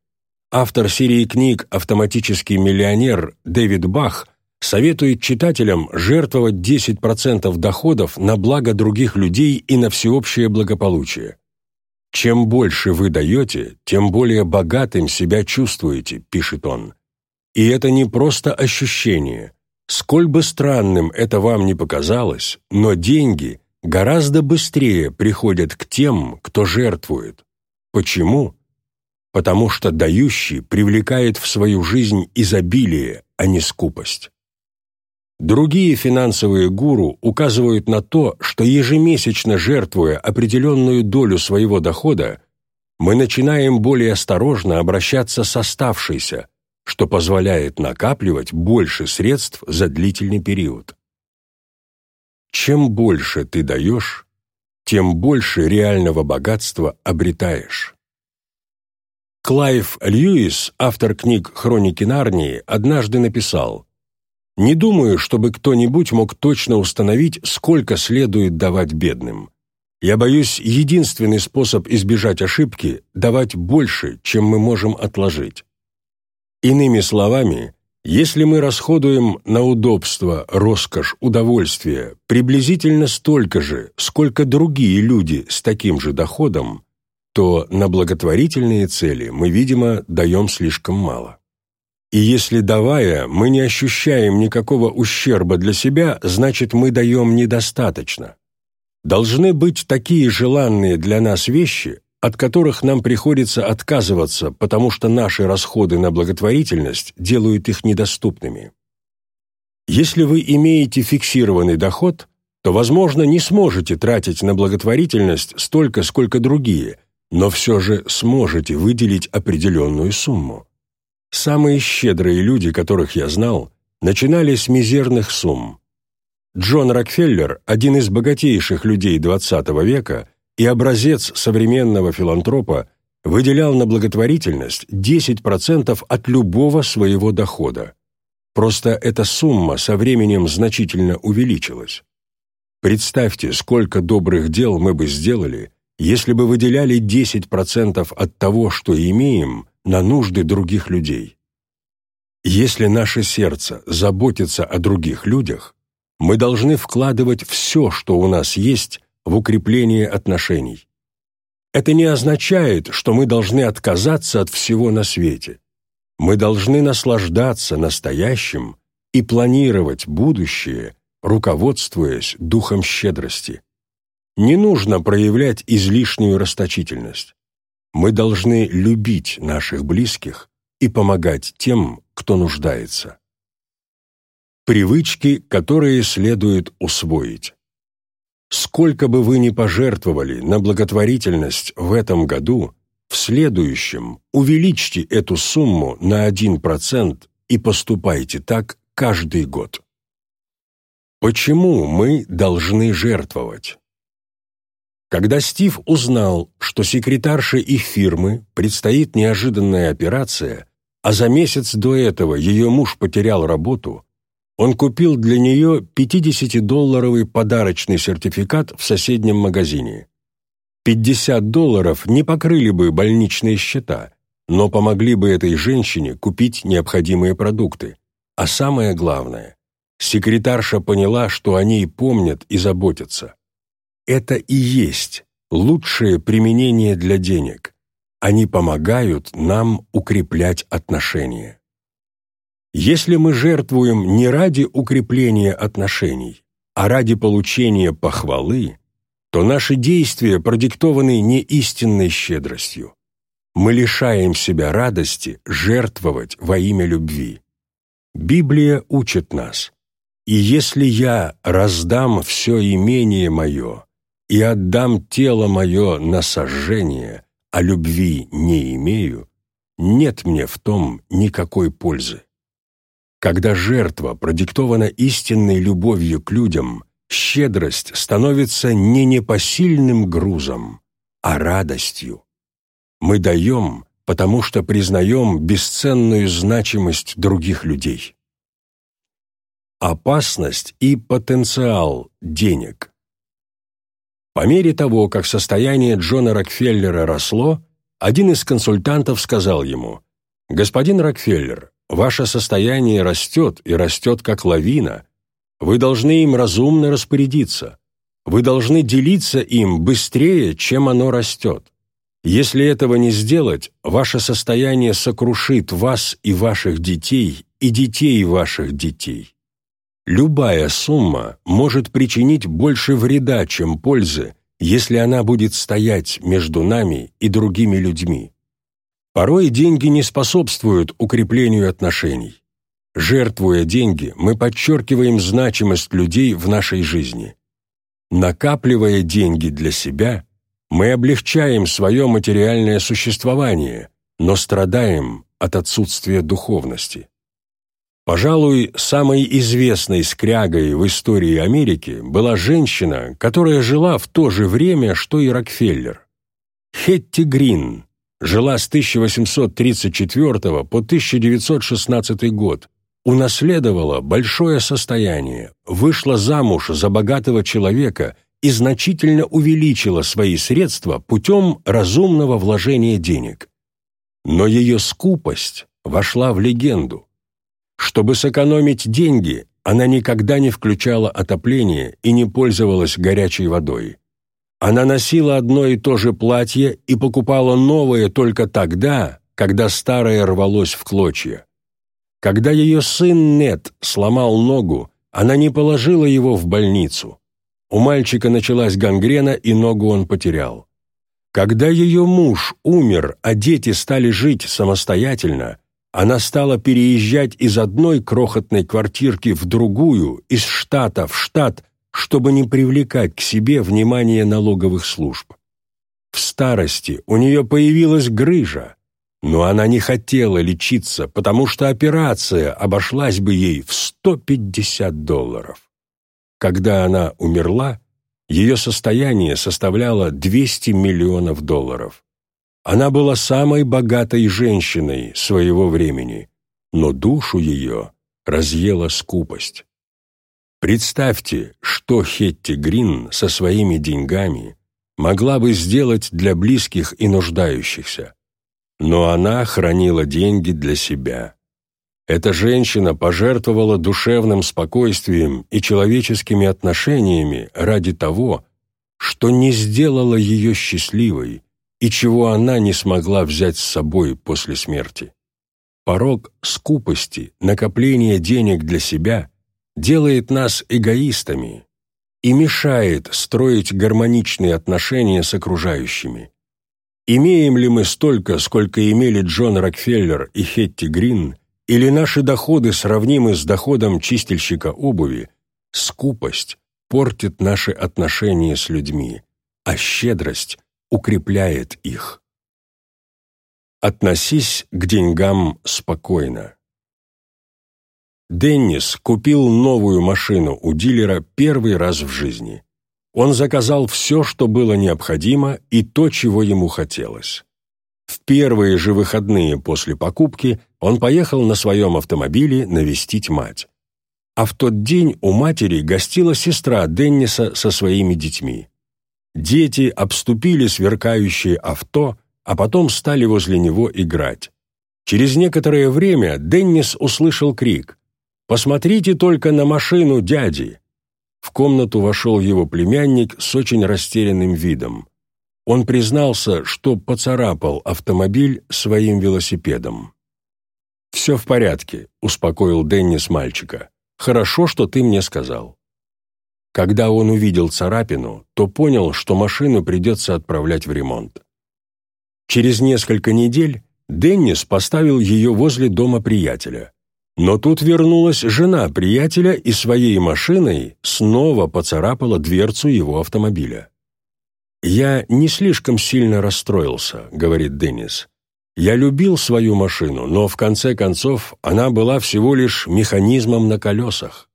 A: Автор серии книг «Автоматический миллионер» Дэвид Бах советует читателям жертвовать 10% доходов на благо других людей и на всеобщее благополучие. «Чем больше вы даете, тем более богатым себя чувствуете», – пишет он. И это не просто ощущение. Сколь бы странным это вам не показалось, но деньги гораздо быстрее приходят к тем, кто жертвует. Почему? Потому что дающий привлекает в свою жизнь изобилие, а не скупость. Другие финансовые гуру указывают на то, что ежемесячно жертвуя определенную долю своего дохода, мы начинаем более осторожно обращаться с оставшейся, что позволяет накапливать больше средств за длительный период. Чем больше ты даешь, тем больше реального богатства обретаешь. Клайв Льюис, автор книг «Хроники Нарнии», однажды написал «Не думаю, чтобы кто-нибудь мог точно установить, сколько следует давать бедным. Я боюсь, единственный способ избежать ошибки – давать больше, чем мы можем отложить. Иными словами, если мы расходуем на удобство, роскошь, удовольствие приблизительно столько же, сколько другие люди с таким же доходом, то на благотворительные цели мы, видимо, даем слишком мало. И если давая, мы не ощущаем никакого ущерба для себя, значит, мы даем недостаточно. Должны быть такие желанные для нас вещи, от которых нам приходится отказываться, потому что наши расходы на благотворительность делают их недоступными. Если вы имеете фиксированный доход, то, возможно, не сможете тратить на благотворительность столько, сколько другие, но все же сможете выделить определенную сумму. Самые щедрые люди, которых я знал, начинали с мизерных сумм. Джон Рокфеллер, один из богатейших людей XX века, и образец современного филантропа выделял на благотворительность 10% от любого своего дохода. Просто эта сумма со временем значительно увеличилась. Представьте, сколько добрых дел мы бы сделали, если бы выделяли 10% от того, что имеем, на нужды других людей. Если наше сердце заботится о других людях, мы должны вкладывать все, что у нас есть, в укрепление отношений. Это не означает, что мы должны отказаться от всего на свете. Мы должны наслаждаться настоящим и планировать будущее, руководствуясь духом щедрости. Не нужно проявлять излишнюю расточительность. Мы должны любить наших близких и помогать тем, кто нуждается. Привычки, которые следует усвоить. Сколько бы вы ни пожертвовали на благотворительность в этом году, в следующем увеличьте эту сумму на 1% и поступайте так каждый год. Почему мы должны жертвовать? Когда Стив узнал, что секретарше их фирмы предстоит неожиданная операция, а за месяц до этого ее муж потерял работу, он купил для нее 50-долларовый подарочный сертификат в соседнем магазине. 50 долларов не покрыли бы больничные счета, но помогли бы этой женщине купить необходимые продукты. А самое главное, секретарша поняла, что о ней помнят и заботятся. Это и есть лучшее применение для денег. Они помогают нам укреплять отношения. Если мы жертвуем не ради укрепления отношений, а ради получения похвалы, то наши действия продиктованы не истинной щедростью. Мы лишаем себя радости жертвовать во имя любви. Библия учит нас, «И если я раздам все имение мое и отдам тело мое на сожжение, а любви не имею, нет мне в том никакой пользы». Когда жертва продиктована истинной любовью к людям, щедрость становится не непосильным грузом, а радостью. Мы даем, потому что признаем бесценную значимость других людей. Опасность и потенциал денег. По мере того, как состояние Джона Рокфеллера росло, один из консультантов сказал ему, «Господин Рокфеллер, Ваше состояние растет и растет как лавина. Вы должны им разумно распорядиться. Вы должны делиться им быстрее, чем оно растет. Если этого не сделать, ваше состояние сокрушит вас и ваших детей, и детей ваших детей. Любая сумма может причинить больше вреда, чем пользы, если она будет стоять между нами и другими людьми. Порой деньги не способствуют укреплению отношений. Жертвуя деньги, мы подчеркиваем значимость людей в нашей жизни. Накапливая деньги для себя, мы облегчаем свое материальное существование, но страдаем от отсутствия духовности. Пожалуй, самой известной скрягой в истории Америки была женщина, которая жила в то же время, что и Рокфеллер. Хетти Грин, жила с 1834 по 1916 год, унаследовала большое состояние, вышла замуж за богатого человека и значительно увеличила свои средства путем разумного вложения денег. Но ее скупость вошла в легенду. Чтобы сэкономить деньги, она никогда не включала отопление и не пользовалась горячей водой. Она носила одно и то же платье и покупала новое только тогда, когда старое рвалось в клочья. Когда ее сын Нет сломал ногу, она не положила его в больницу. У мальчика началась гангрена, и ногу он потерял. Когда ее муж умер, а дети стали жить самостоятельно, она стала переезжать из одной крохотной квартирки в другую, из штата в штат, чтобы не привлекать к себе внимание налоговых служб. В старости у нее появилась грыжа, но она не хотела лечиться, потому что операция обошлась бы ей в 150 долларов. Когда она умерла, ее состояние составляло 200 миллионов долларов. Она была самой богатой женщиной своего времени, но душу ее разъела скупость. Представьте, что Хетти Грин со своими деньгами могла бы сделать для близких и нуждающихся. Но она хранила деньги для себя. Эта женщина пожертвовала душевным спокойствием и человеческими отношениями ради того, что не сделало ее счастливой и чего она не смогла взять с собой после смерти. Порог скупости, накопления денег для себя делает нас эгоистами и мешает строить гармоничные отношения с окружающими. Имеем ли мы столько, сколько имели Джон Рокфеллер и Хетти Грин, или наши доходы сравнимы с доходом чистильщика обуви, скупость портит наши отношения с людьми, а щедрость укрепляет их. Относись к деньгам спокойно. Деннис купил новую машину у дилера первый раз в жизни. Он заказал все, что было необходимо, и то, чего ему хотелось. В первые же выходные после покупки он поехал на своем автомобиле навестить мать. А в тот день у матери гостила сестра Денниса со своими детьми. Дети обступили сверкающее авто, а потом стали возле него играть. Через некоторое время Деннис услышал крик «Посмотрите только на машину дяди!» В комнату вошел его племянник с очень растерянным видом. Он признался, что поцарапал автомобиль своим велосипедом. «Все в порядке», — успокоил Деннис мальчика. «Хорошо, что ты мне сказал». Когда он увидел царапину, то понял, что машину придется отправлять в ремонт. Через несколько недель Деннис поставил ее возле дома приятеля. Но тут вернулась жена приятеля и своей машиной снова поцарапала дверцу его автомобиля. «Я не слишком сильно расстроился», — говорит Деннис. «Я любил свою машину, но в конце концов она была всего лишь механизмом на колесах.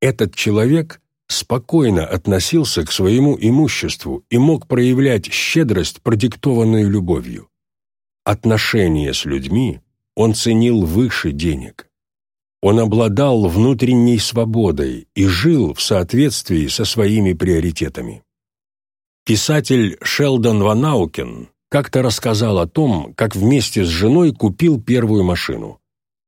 A: Этот человек спокойно относился к своему имуществу и мог проявлять щедрость, продиктованную любовью. Отношения с людьми он ценил выше денег. Он обладал внутренней свободой и жил в соответствии со своими приоритетами. Писатель Шелдон Ванаукен как-то рассказал о том, как вместе с женой купил первую машину.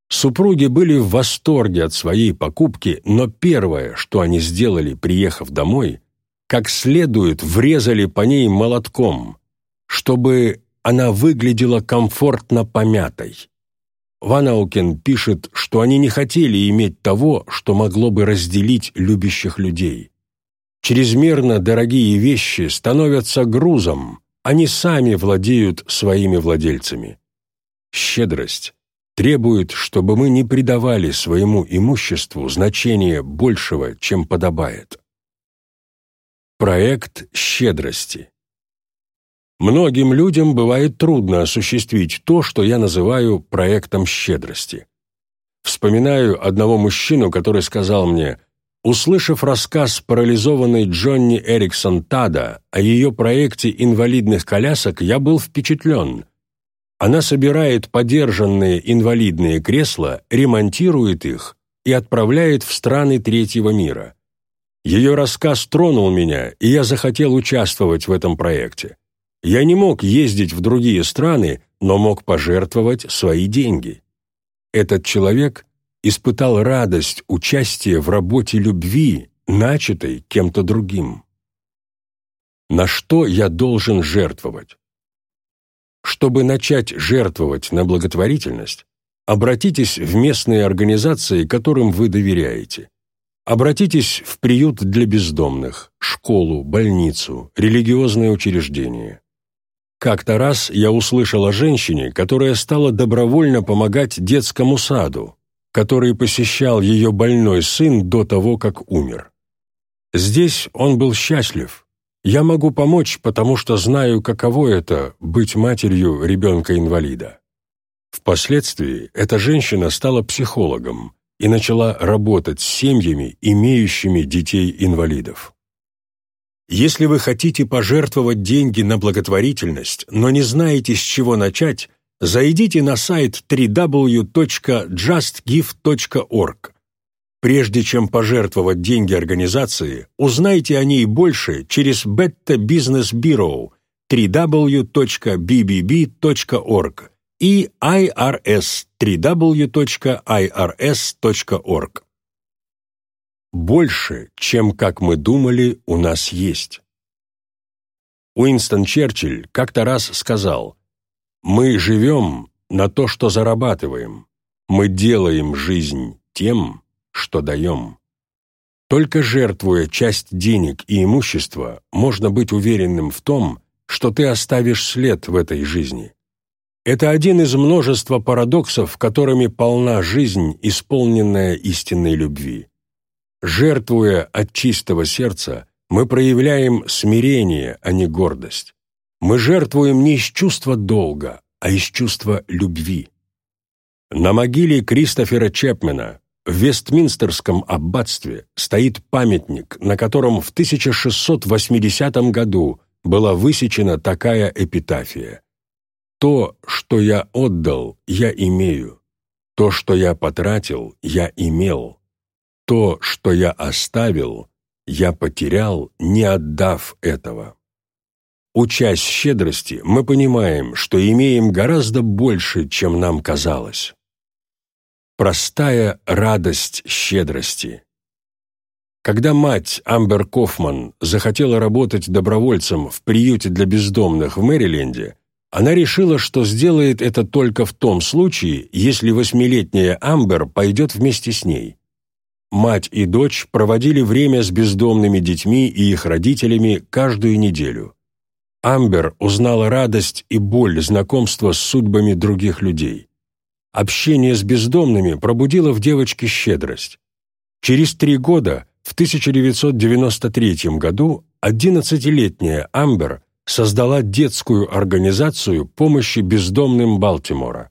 A: Супруги были в восторге от своей покупки, но первое, что они сделали, приехав домой, как следует врезали по ней молотком, чтобы она выглядела комфортно помятой. Ванаукен пишет, что они не хотели иметь того, что могло бы разделить любящих людей. Чрезмерно дорогие вещи становятся грузом, они сами владеют своими владельцами. Щедрость требует, чтобы мы не придавали своему имуществу значения большего, чем подобает. Проект щедрости Многим людям бывает трудно осуществить то, что я называю проектом щедрости. Вспоминаю одного мужчину, который сказал мне, услышав рассказ парализованной Джонни Эриксон Тада о ее проекте инвалидных колясок, я был впечатлен. Она собирает подержанные инвалидные кресла, ремонтирует их и отправляет в страны третьего мира. Ее рассказ тронул меня, и я захотел участвовать в этом проекте. Я не мог ездить в другие страны, но мог пожертвовать свои деньги. Этот человек испытал радость участия в работе любви, начатой кем-то другим. На что я должен жертвовать? Чтобы начать жертвовать на благотворительность, обратитесь в местные организации, которым вы доверяете. Обратитесь в приют для бездомных, школу, больницу, религиозное учреждение. Как-то раз я услышал о женщине, которая стала добровольно помогать детскому саду, который посещал ее больной сын до того, как умер. Здесь он был счастлив. Я могу помочь, потому что знаю, каково это — быть матерью ребенка-инвалида. Впоследствии эта женщина стала психологом и начала работать с семьями, имеющими детей-инвалидов. Если вы хотите пожертвовать деньги на благотворительность, но не знаете, с чего начать, зайдите на сайт www.justgive.org. Прежде чем пожертвовать деньги организации, узнайте о ней больше через Betta Business Bureau www.bbb.org и IRS www.irs.org. Больше, чем как мы думали, у нас есть. Уинстон Черчилль как-то раз сказал, «Мы живем на то, что зарабатываем. Мы делаем жизнь тем, что даем». Только жертвуя часть денег и имущества, можно быть уверенным в том, что ты оставишь след в этой жизни. Это один из множества парадоксов, которыми полна жизнь, исполненная истинной любви. Жертвуя от чистого сердца, мы проявляем смирение, а не гордость. Мы жертвуем не из чувства долга, а из чувства любви. На могиле Кристофера Чепмена в Вестминстерском аббатстве стоит памятник, на котором в 1680 году была высечена такая эпитафия. «То, что я отдал, я имею. То, что я потратил, я имел. То, что я оставил, я потерял, не отдав этого». Учась щедрости, мы понимаем, что имеем гораздо больше, чем нам казалось. Простая радость щедрости – когда мать Амбер Кофман захотела работать добровольцем в приюте для бездомных в Мэриленде, она решила, что сделает это только в том случае, если восьмилетняя Амбер пойдет вместе с ней. Мать и дочь проводили время с бездомными детьми и их родителями каждую неделю. Амбер узнала радость и боль знакомства с судьбами других людей. Общение с бездомными пробудило в девочке щедрость. Через три года в 1993 году 11-летняя Амбер создала детскую организацию помощи бездомным Балтимора.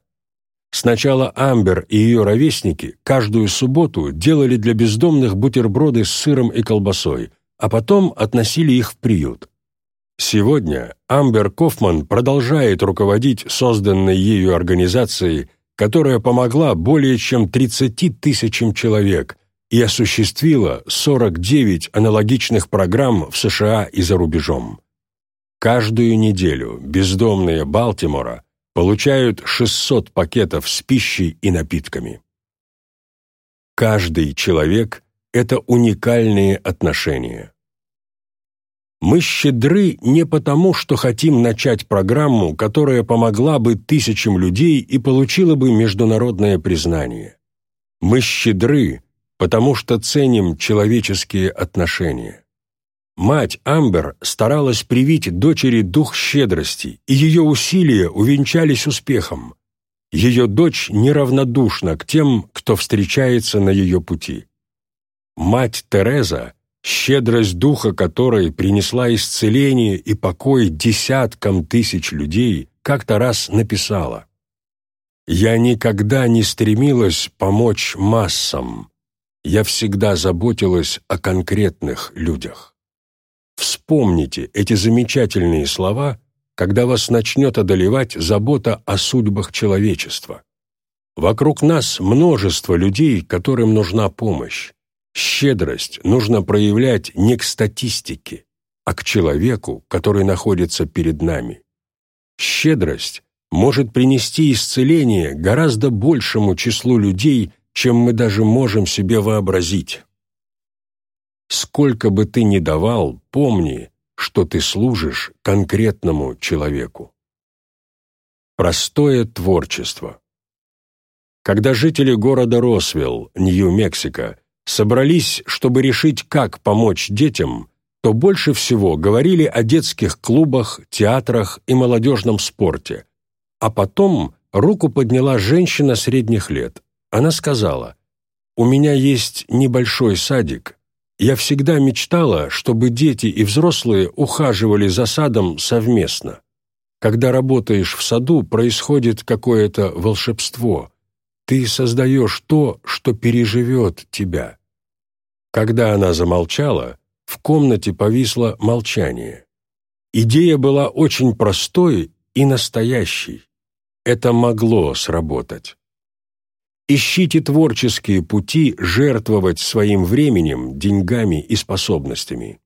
A: Сначала Амбер и ее ровесники каждую субботу делали для бездомных бутерброды с сыром и колбасой, а потом относили их в приют. Сегодня Амбер Кофман продолжает руководить созданной ею организацией, которая помогла более чем 30 тысячам человек – и осуществила 49 аналогичных программ в США и за рубежом. Каждую неделю бездомные Балтимора получают 600 пакетов с пищей и напитками. Каждый человек – это уникальные отношения. Мы щедры не потому, что хотим начать программу, которая помогла бы тысячам людей и получила бы международное признание. Мы щедры, потому что ценим человеческие отношения. Мать Амбер старалась привить дочери дух щедрости, и ее усилия увенчались успехом. Ее дочь неравнодушна к тем, кто встречается на ее пути. Мать Тереза, щедрость духа которой принесла исцеление и покой десяткам тысяч людей, как-то раз написала «Я никогда не стремилась помочь массам, я всегда заботилась о конкретных людях. Вспомните эти замечательные слова, когда вас начнет одолевать забота о судьбах человечества. Вокруг нас множество людей, которым нужна помощь. Щедрость нужно проявлять не к статистике, а к человеку, который находится перед нами. Щедрость может принести исцеление гораздо большему числу людей, чем мы даже можем себе вообразить. Сколько бы ты ни давал, помни, что ты служишь конкретному человеку. Простое творчество. Когда жители города Росвелл, Нью-Мексико, собрались, чтобы решить, как помочь детям, то больше всего говорили о детских клубах, театрах и молодежном спорте. А потом руку подняла женщина средних лет. Она сказала, «У меня есть небольшой садик. Я всегда мечтала, чтобы дети и взрослые ухаживали за садом совместно. Когда работаешь в саду, происходит какое-то волшебство. Ты создаешь то, что переживет тебя». Когда она замолчала, в комнате повисло молчание. Идея была очень простой и настоящей. Это могло сработать. Ищите творческие пути жертвовать своим временем, деньгами и способностями.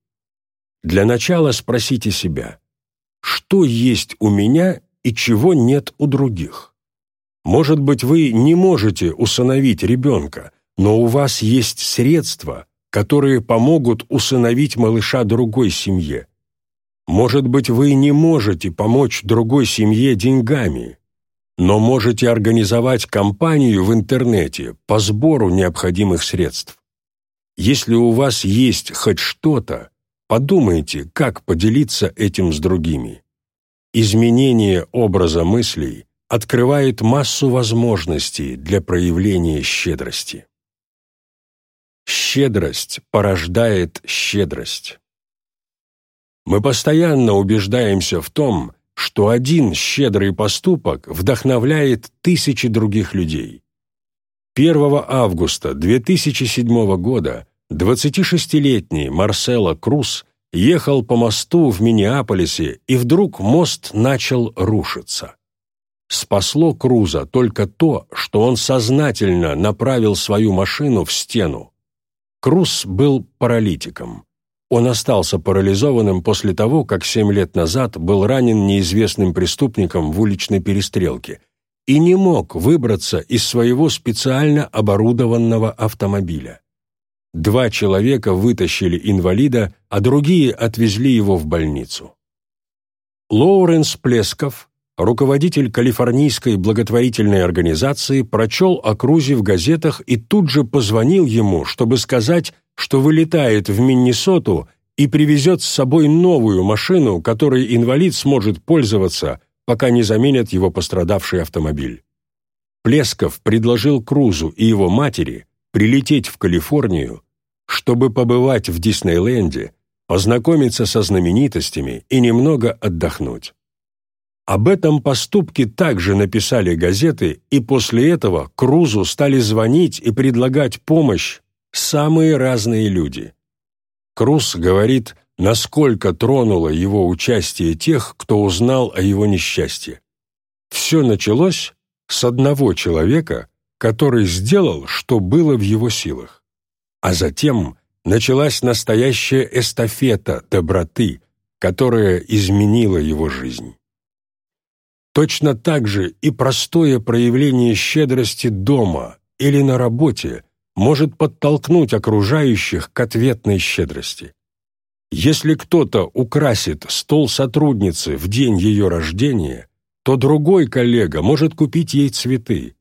A: Для начала спросите себя, что есть у меня и чего нет у других. Может быть, вы не можете усыновить ребенка, но у вас есть средства, которые помогут усыновить малыша другой семье. Может быть, вы не можете помочь другой семье деньгами, но можете организовать кампанию в интернете по сбору необходимых средств. Если у вас есть хоть что-то, подумайте, как поделиться этим с другими. Изменение образа мыслей открывает массу возможностей для проявления щедрости. Щедрость порождает щедрость. Мы постоянно убеждаемся в том, что один щедрый поступок вдохновляет тысячи других людей. 1 августа 2007 года 26-летний Марсело Круз ехал по мосту в Миннеаполисе, и вдруг мост начал рушиться. Спасло Круза только то, что он сознательно направил свою машину в стену. Круз был паралитиком. Он остался парализованным после того, как семь лет назад был ранен неизвестным преступником в уличной перестрелке и не мог выбраться из своего специально оборудованного автомобиля. Два человека вытащили инвалида, а другие отвезли его в больницу. Лоуренс Плесков, руководитель калифорнийской благотворительной организации, прочел о Крузе в газетах и тут же позвонил ему, чтобы сказать, что вылетает в Миннесоту и привезет с собой новую машину, которой инвалид сможет пользоваться, пока не заменят его пострадавший автомобиль. Плесков предложил Крузу и его матери прилететь в Калифорнию, чтобы побывать в Диснейленде, познакомиться со знаменитостями и немного отдохнуть. Об этом поступке также написали газеты, и после этого Крузу стали звонить и предлагать помощь самые разные люди. Круз говорит, насколько тронуло его участие тех, кто узнал о его несчастье. Все началось с одного человека, который сделал, что было в его силах. А затем началась настоящая эстафета доброты, которая изменила его жизнь. Точно так же и простое проявление щедрости дома или на работе может подтолкнуть окружающих к ответной щедрости. Если кто-то украсит стол сотрудницы в день ее рождения, то другой коллега может купить ей цветы.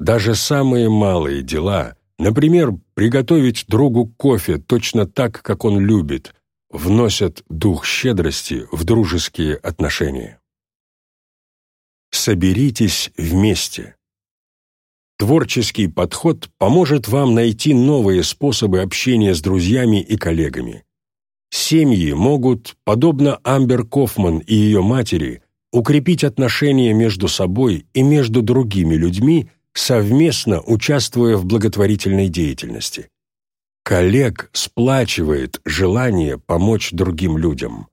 A: Даже самые малые дела, например, приготовить другу кофе точно так, как он любит, вносят дух щедрости в дружеские отношения. Соберитесь вместе. Творческий подход поможет вам найти новые способы общения с друзьями и коллегами. Семьи могут, подобно Амбер Кофман и ее матери, укрепить отношения между собой и между другими людьми, совместно участвуя в благотворительной деятельности. Коллег сплачивает желание помочь другим людям.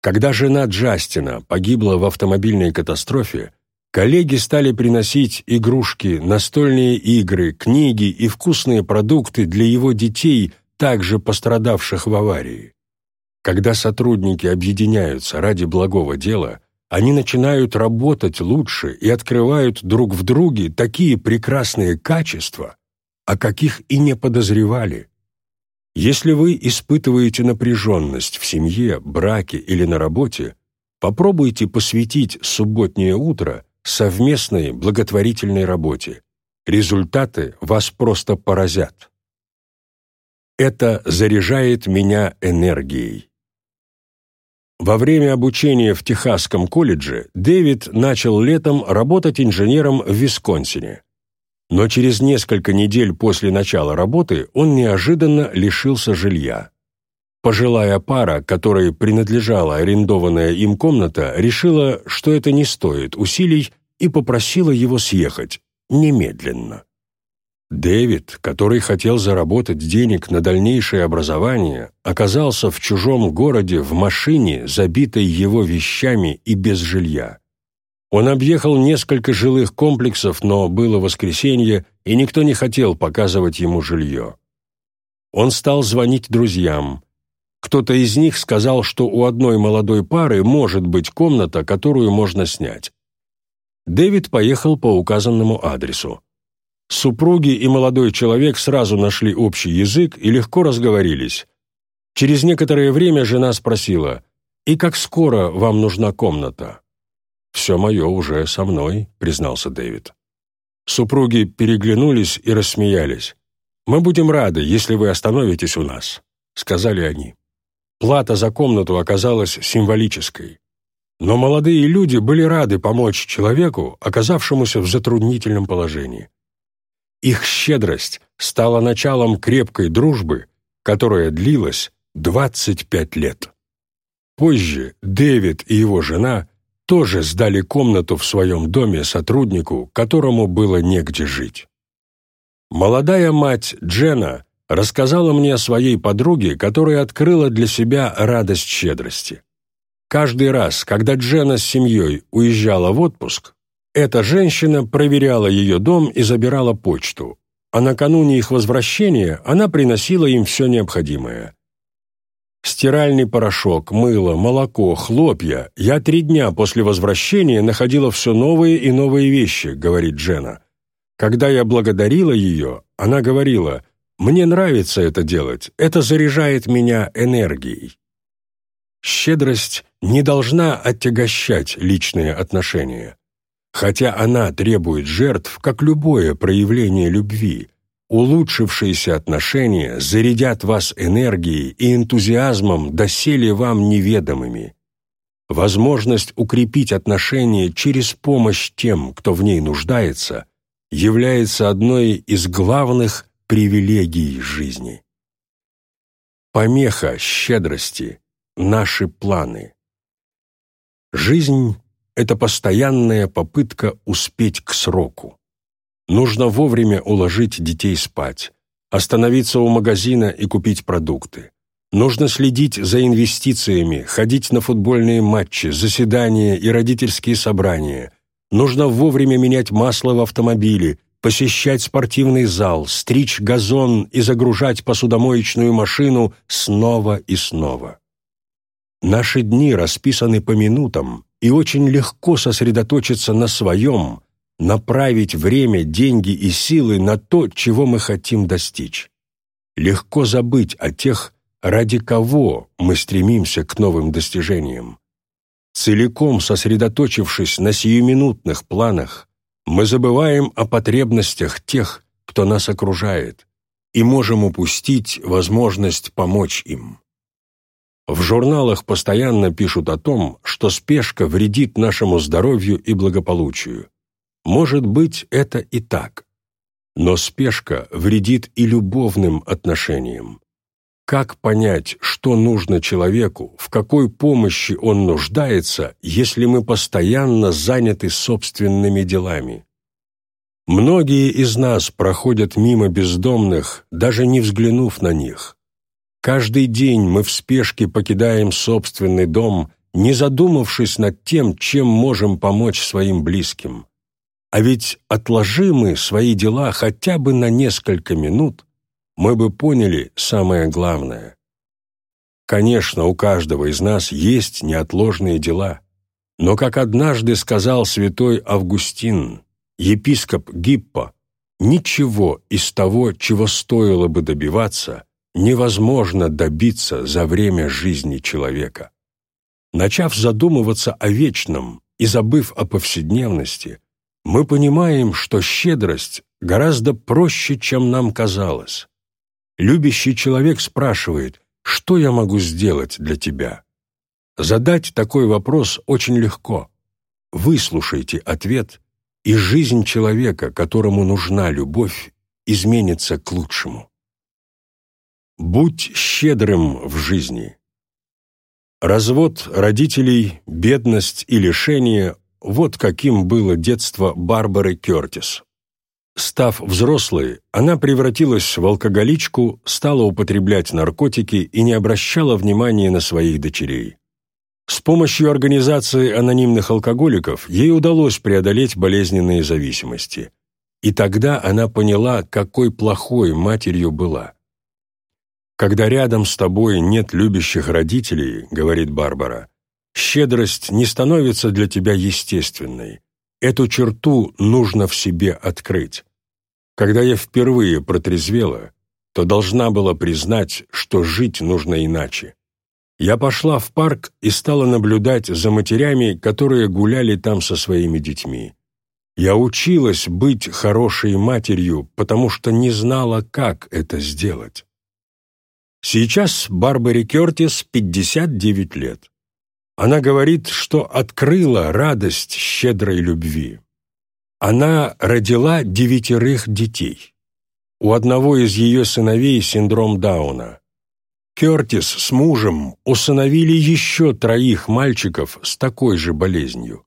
A: Когда жена Джастина погибла в автомобильной катастрофе, Коллеги стали приносить игрушки, настольные игры, книги и вкусные продукты для его детей, также пострадавших в аварии. Когда сотрудники объединяются ради благого дела, они начинают работать лучше и открывают друг в друге такие прекрасные качества, о каких и не подозревали. Если вы испытываете напряженность в семье, браке или на работе, попробуйте посвятить субботнее утро совместной благотворительной работе. Результаты вас просто поразят. Это заряжает меня энергией. Во время обучения в Техасском колледже Дэвид начал летом работать инженером в Висконсине. Но через несколько недель после начала работы он неожиданно лишился жилья. Пожилая пара, которой принадлежала арендованная им комната, решила, что это не стоит усилий, и попросила его съехать немедленно. Дэвид, который хотел заработать денег на дальнейшее образование, оказался в чужом городе в машине, забитой его вещами и без жилья. Он объехал несколько жилых комплексов, но было воскресенье, и никто не хотел показывать ему жилье. Он стал звонить друзьям. Кто-то из них сказал, что у одной молодой пары может быть комната, которую можно снять. Дэвид поехал по указанному адресу. Супруги и молодой человек сразу нашли общий язык и легко разговорились. Через некоторое время жена спросила, «И как скоро вам нужна комната?» «Все мое уже со мной», — признался Дэвид. Супруги переглянулись и рассмеялись. «Мы будем рады, если вы остановитесь у нас», — сказали они. Плата за комнату оказалась символической. Но молодые люди были рады помочь человеку, оказавшемуся в затруднительном положении. Их щедрость стала началом крепкой дружбы, которая длилась 25 лет. Позже Дэвид и его жена тоже сдали комнату в своем доме сотруднику, которому было негде жить. Молодая мать Джена рассказала мне о своей подруге, которая открыла для себя радость щедрости. Каждый раз, когда Джена с семьей уезжала в отпуск, эта женщина проверяла ее дом и забирала почту, а накануне их возвращения она приносила им все необходимое. Стиральный порошок, мыло, молоко, хлопья. Я три дня после возвращения находила все новые и новые вещи, говорит Джена. Когда я благодарила ее, она говорила, «Мне нравится это делать, это заряжает меня энергией». Щедрость не должна отягощать личные отношения. Хотя она требует жертв, как любое проявление любви, улучшившиеся отношения зарядят вас энергией и энтузиазмом доселе вам неведомыми. Возможность укрепить отношения через помощь тем, кто в ней нуждается, является одной из главных привилегий жизни. Помеха щедрости – наши планы. Жизнь это постоянная попытка успеть к сроку. Нужно вовремя уложить детей спать, остановиться у магазина и купить продукты. Нужно следить за инвестициями, ходить на футбольные матчи, заседания и родительские собрания. Нужно вовремя менять масло в автомобиле, посещать спортивный зал, стричь газон и загружать посудомоечную машину снова и снова. Наши дни расписаны по минутам, и очень легко сосредоточиться на своем, направить время, деньги и силы на то, чего мы хотим достичь. Легко забыть о тех, ради кого мы стремимся к новым достижениям. Целиком сосредоточившись на сиюминутных планах, мы забываем о потребностях тех, кто нас окружает, и можем упустить возможность помочь им. В журналах постоянно пишут о том, что спешка вредит нашему здоровью и благополучию. Может быть, это и так. Но спешка вредит и любовным отношениям. Как понять, что нужно человеку, в какой помощи он нуждается, если мы постоянно заняты собственными делами? Многие из нас проходят мимо бездомных, даже не взглянув на них. Каждый день мы в спешке покидаем собственный дом, не задумавшись над тем, чем можем помочь своим близким. А ведь отложи мы свои дела хотя бы на несколько минут, мы бы поняли самое главное. Конечно, у каждого из нас есть неотложные дела, но, как однажды сказал святой Августин, епископ Гиппо, ничего из того, чего стоило бы добиваться – невозможно добиться за время жизни человека. Начав задумываться о вечном и забыв о повседневности, мы понимаем, что щедрость гораздо проще, чем нам казалось. Любящий человек спрашивает, что я могу сделать для тебя? Задать такой вопрос очень легко. Выслушайте ответ, и жизнь человека, которому нужна любовь, изменится к лучшему. Будь щедрым в жизни. Развод родителей, бедность и лишение – вот каким было детство Барбары Кертис. Став взрослой, она превратилась в алкоголичку, стала употреблять наркотики и не обращала внимания на своих дочерей. С помощью организации анонимных алкоголиков ей удалось преодолеть болезненные зависимости. И тогда она поняла, какой плохой матерью была. «Когда рядом с тобой нет любящих родителей, — говорит Барбара, — щедрость не становится для тебя естественной. Эту черту нужно в себе открыть. Когда я впервые протрезвела, то должна была признать, что жить нужно иначе. Я пошла в парк и стала наблюдать за матерями, которые гуляли там со своими детьми. Я училась быть хорошей матерью, потому что не знала, как это сделать. Сейчас Барбаре Кертис 59 лет. Она говорит, что открыла радость щедрой любви. Она родила девятерых детей. У одного из ее сыновей синдром Дауна. Кертис с мужем усыновили еще троих мальчиков с такой же болезнью.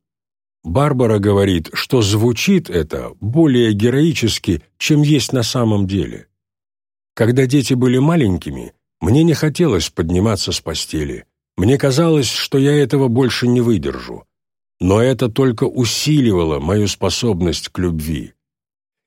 A: Барбара говорит, что звучит это более героически, чем есть на самом деле. Когда дети были маленькими, мне не хотелось подниматься с постели. Мне казалось, что я этого больше не выдержу. Но это только усиливало мою способность к любви.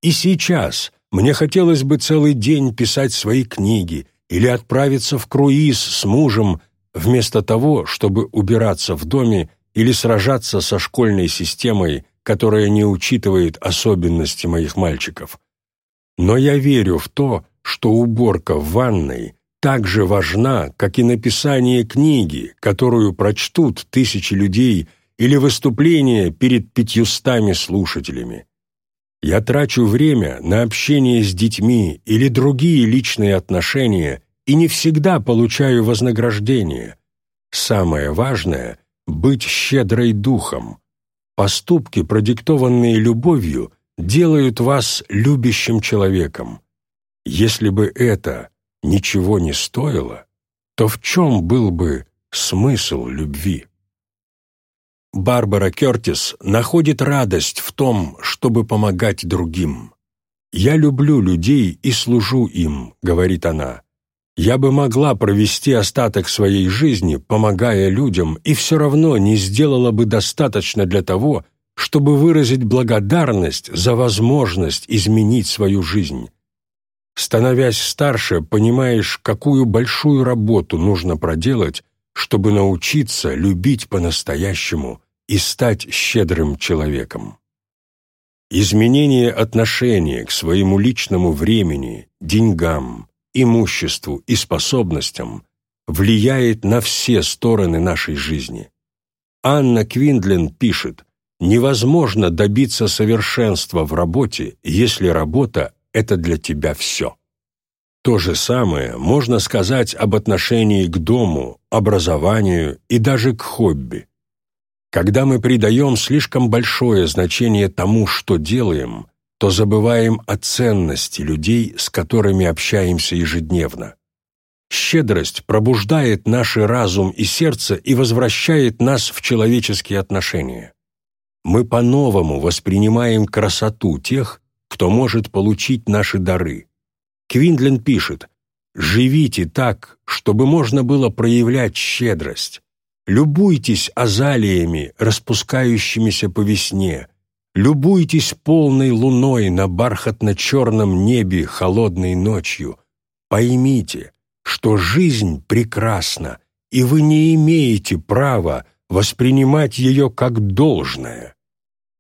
A: И сейчас мне хотелось бы целый день писать свои книги или отправиться в круиз с мужем, вместо того, чтобы убираться в доме или сражаться со школьной системой, которая не учитывает особенности моих мальчиков. Но я верю в то, что уборка в ванной так же важна, как и написание книги, которую прочтут тысячи людей, или выступление перед пятьюстами слушателями. Я трачу время на общение с детьми или другие личные отношения и не всегда получаю вознаграждение. Самое важное — быть щедрой духом. Поступки, продиктованные любовью, делают вас любящим человеком. Если бы это ничего не стоило, то в чем был бы смысл любви? Барбара Кертис находит радость в том, чтобы помогать другим. «Я люблю людей и служу им», — говорит она. «Я бы могла провести остаток своей жизни, помогая людям, и все равно не сделала бы достаточно для того, чтобы выразить благодарность за возможность изменить свою жизнь. Становясь старше, понимаешь, какую большую работу нужно проделать, чтобы научиться любить по-настоящему и стать щедрым человеком. Изменение отношения к своему личному времени, деньгам, имуществу и способностям влияет на все стороны нашей жизни. Анна Квиндлен пишет, «Невозможно добиться совершенства в работе, если работа – это для тебя все». То же самое можно сказать об отношении к дому, образованию и даже к хобби. Когда мы придаем слишком большое значение тому, что делаем, то забываем о ценности людей, с которыми общаемся ежедневно. Щедрость пробуждает наш разум и сердце и возвращает нас в человеческие отношения. Мы по-новому воспринимаем красоту тех, кто может получить наши дары. Квиндлен пишет, «Живите так, чтобы можно было проявлять щедрость. Любуйтесь азалиями, распускающимися по весне. Любуйтесь полной луной на бархатно-черном небе холодной ночью. Поймите, что жизнь прекрасна, и вы не имеете права воспринимать ее как должное.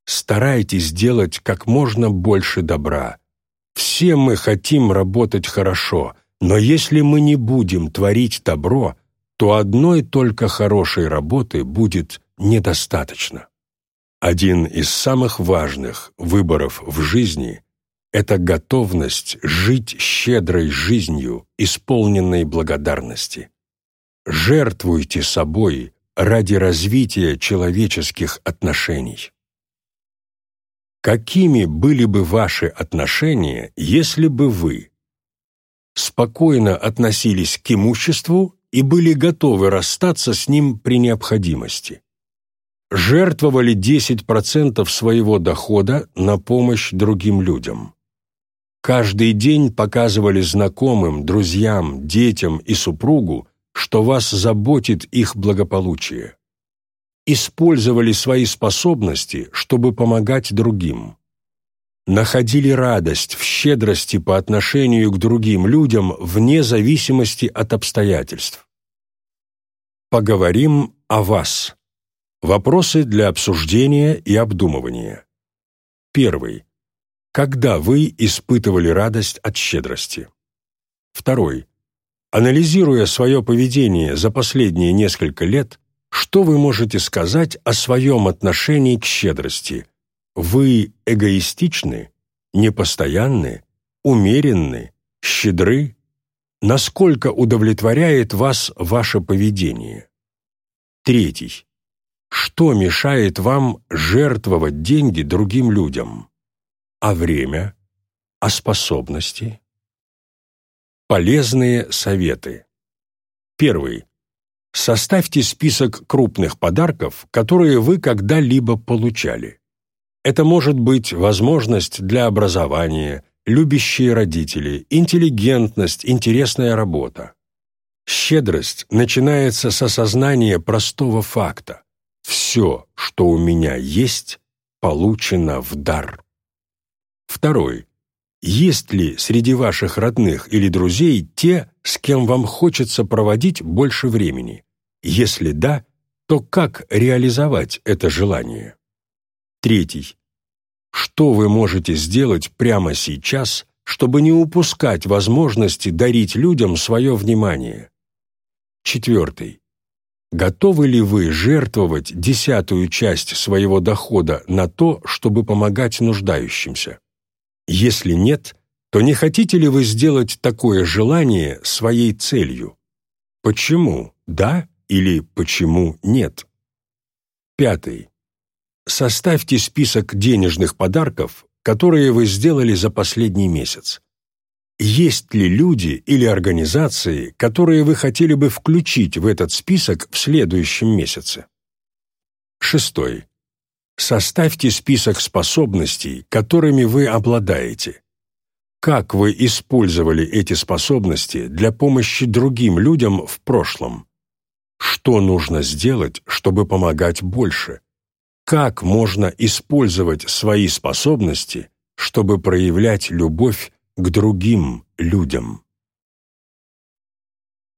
A: Старайтесь делать как можно больше добра. Все мы хотим работать хорошо, но если мы не будем творить добро – то одной только хорошей работы будет недостаточно. Один из самых важных выборов в жизни – это готовность жить щедрой жизнью, исполненной благодарности. Жертвуйте собой ради развития человеческих отношений. Какими были бы ваши отношения, если бы вы спокойно относились к имуществу и были готовы расстаться с ним при необходимости. Жертвовали 10% своего дохода на помощь другим людям. Каждый день показывали знакомым, друзьям, детям и супругу, что вас заботит их благополучие. Использовали свои способности, чтобы помогать другим. находили радость в щедрости по отношению к другим людям вне зависимости от обстоятельств. Поговорим о вас. Вопросы для обсуждения и обдумывания. Первый. Когда вы испытывали радость от щедрости? Второй. Анализируя свое поведение за последние несколько лет, что вы можете сказать о своем отношении к щедрости? Вы эгоистичны, непостоянны, умеренны, щедры? Насколько удовлетворяет вас ваше поведение? Третий. Что мешает вам жертвовать деньги другим людям? А время? А способности? Полезные советы. Первый. Составьте список крупных подарков, которые вы когда-либо получали. Это может быть возможность для образования, любящие родители, интеллигентность, интересная работа. Щедрость начинается с осознания простого факта. Все, что у меня есть, получено в дар. Второй. Есть ли среди ваших родных или друзей те, с кем вам хочется проводить больше времени? Если да, то как реализовать это желание? Третий. Что вы можете сделать прямо сейчас, чтобы не упускать возможности дарить людям свое внимание? Четвертый. Готовы ли вы жертвовать десятую часть своего дохода на то, чтобы помогать нуждающимся? Если нет, то не хотите ли вы сделать такое желание своей целью? Почему да или почему нет? Пятый. Составьте список денежных подарков, которые вы сделали за последний месяц. Есть ли люди или организации, которые вы хотели бы включить в этот список в следующем месяце? Шестой. Составьте список способностей, которыми вы обладаете. Как вы использовали эти способности для помощи другим людям в прошлом? Что нужно сделать, чтобы помогать больше? Как можно использовать свои способности, чтобы проявлять любовь к другим людям?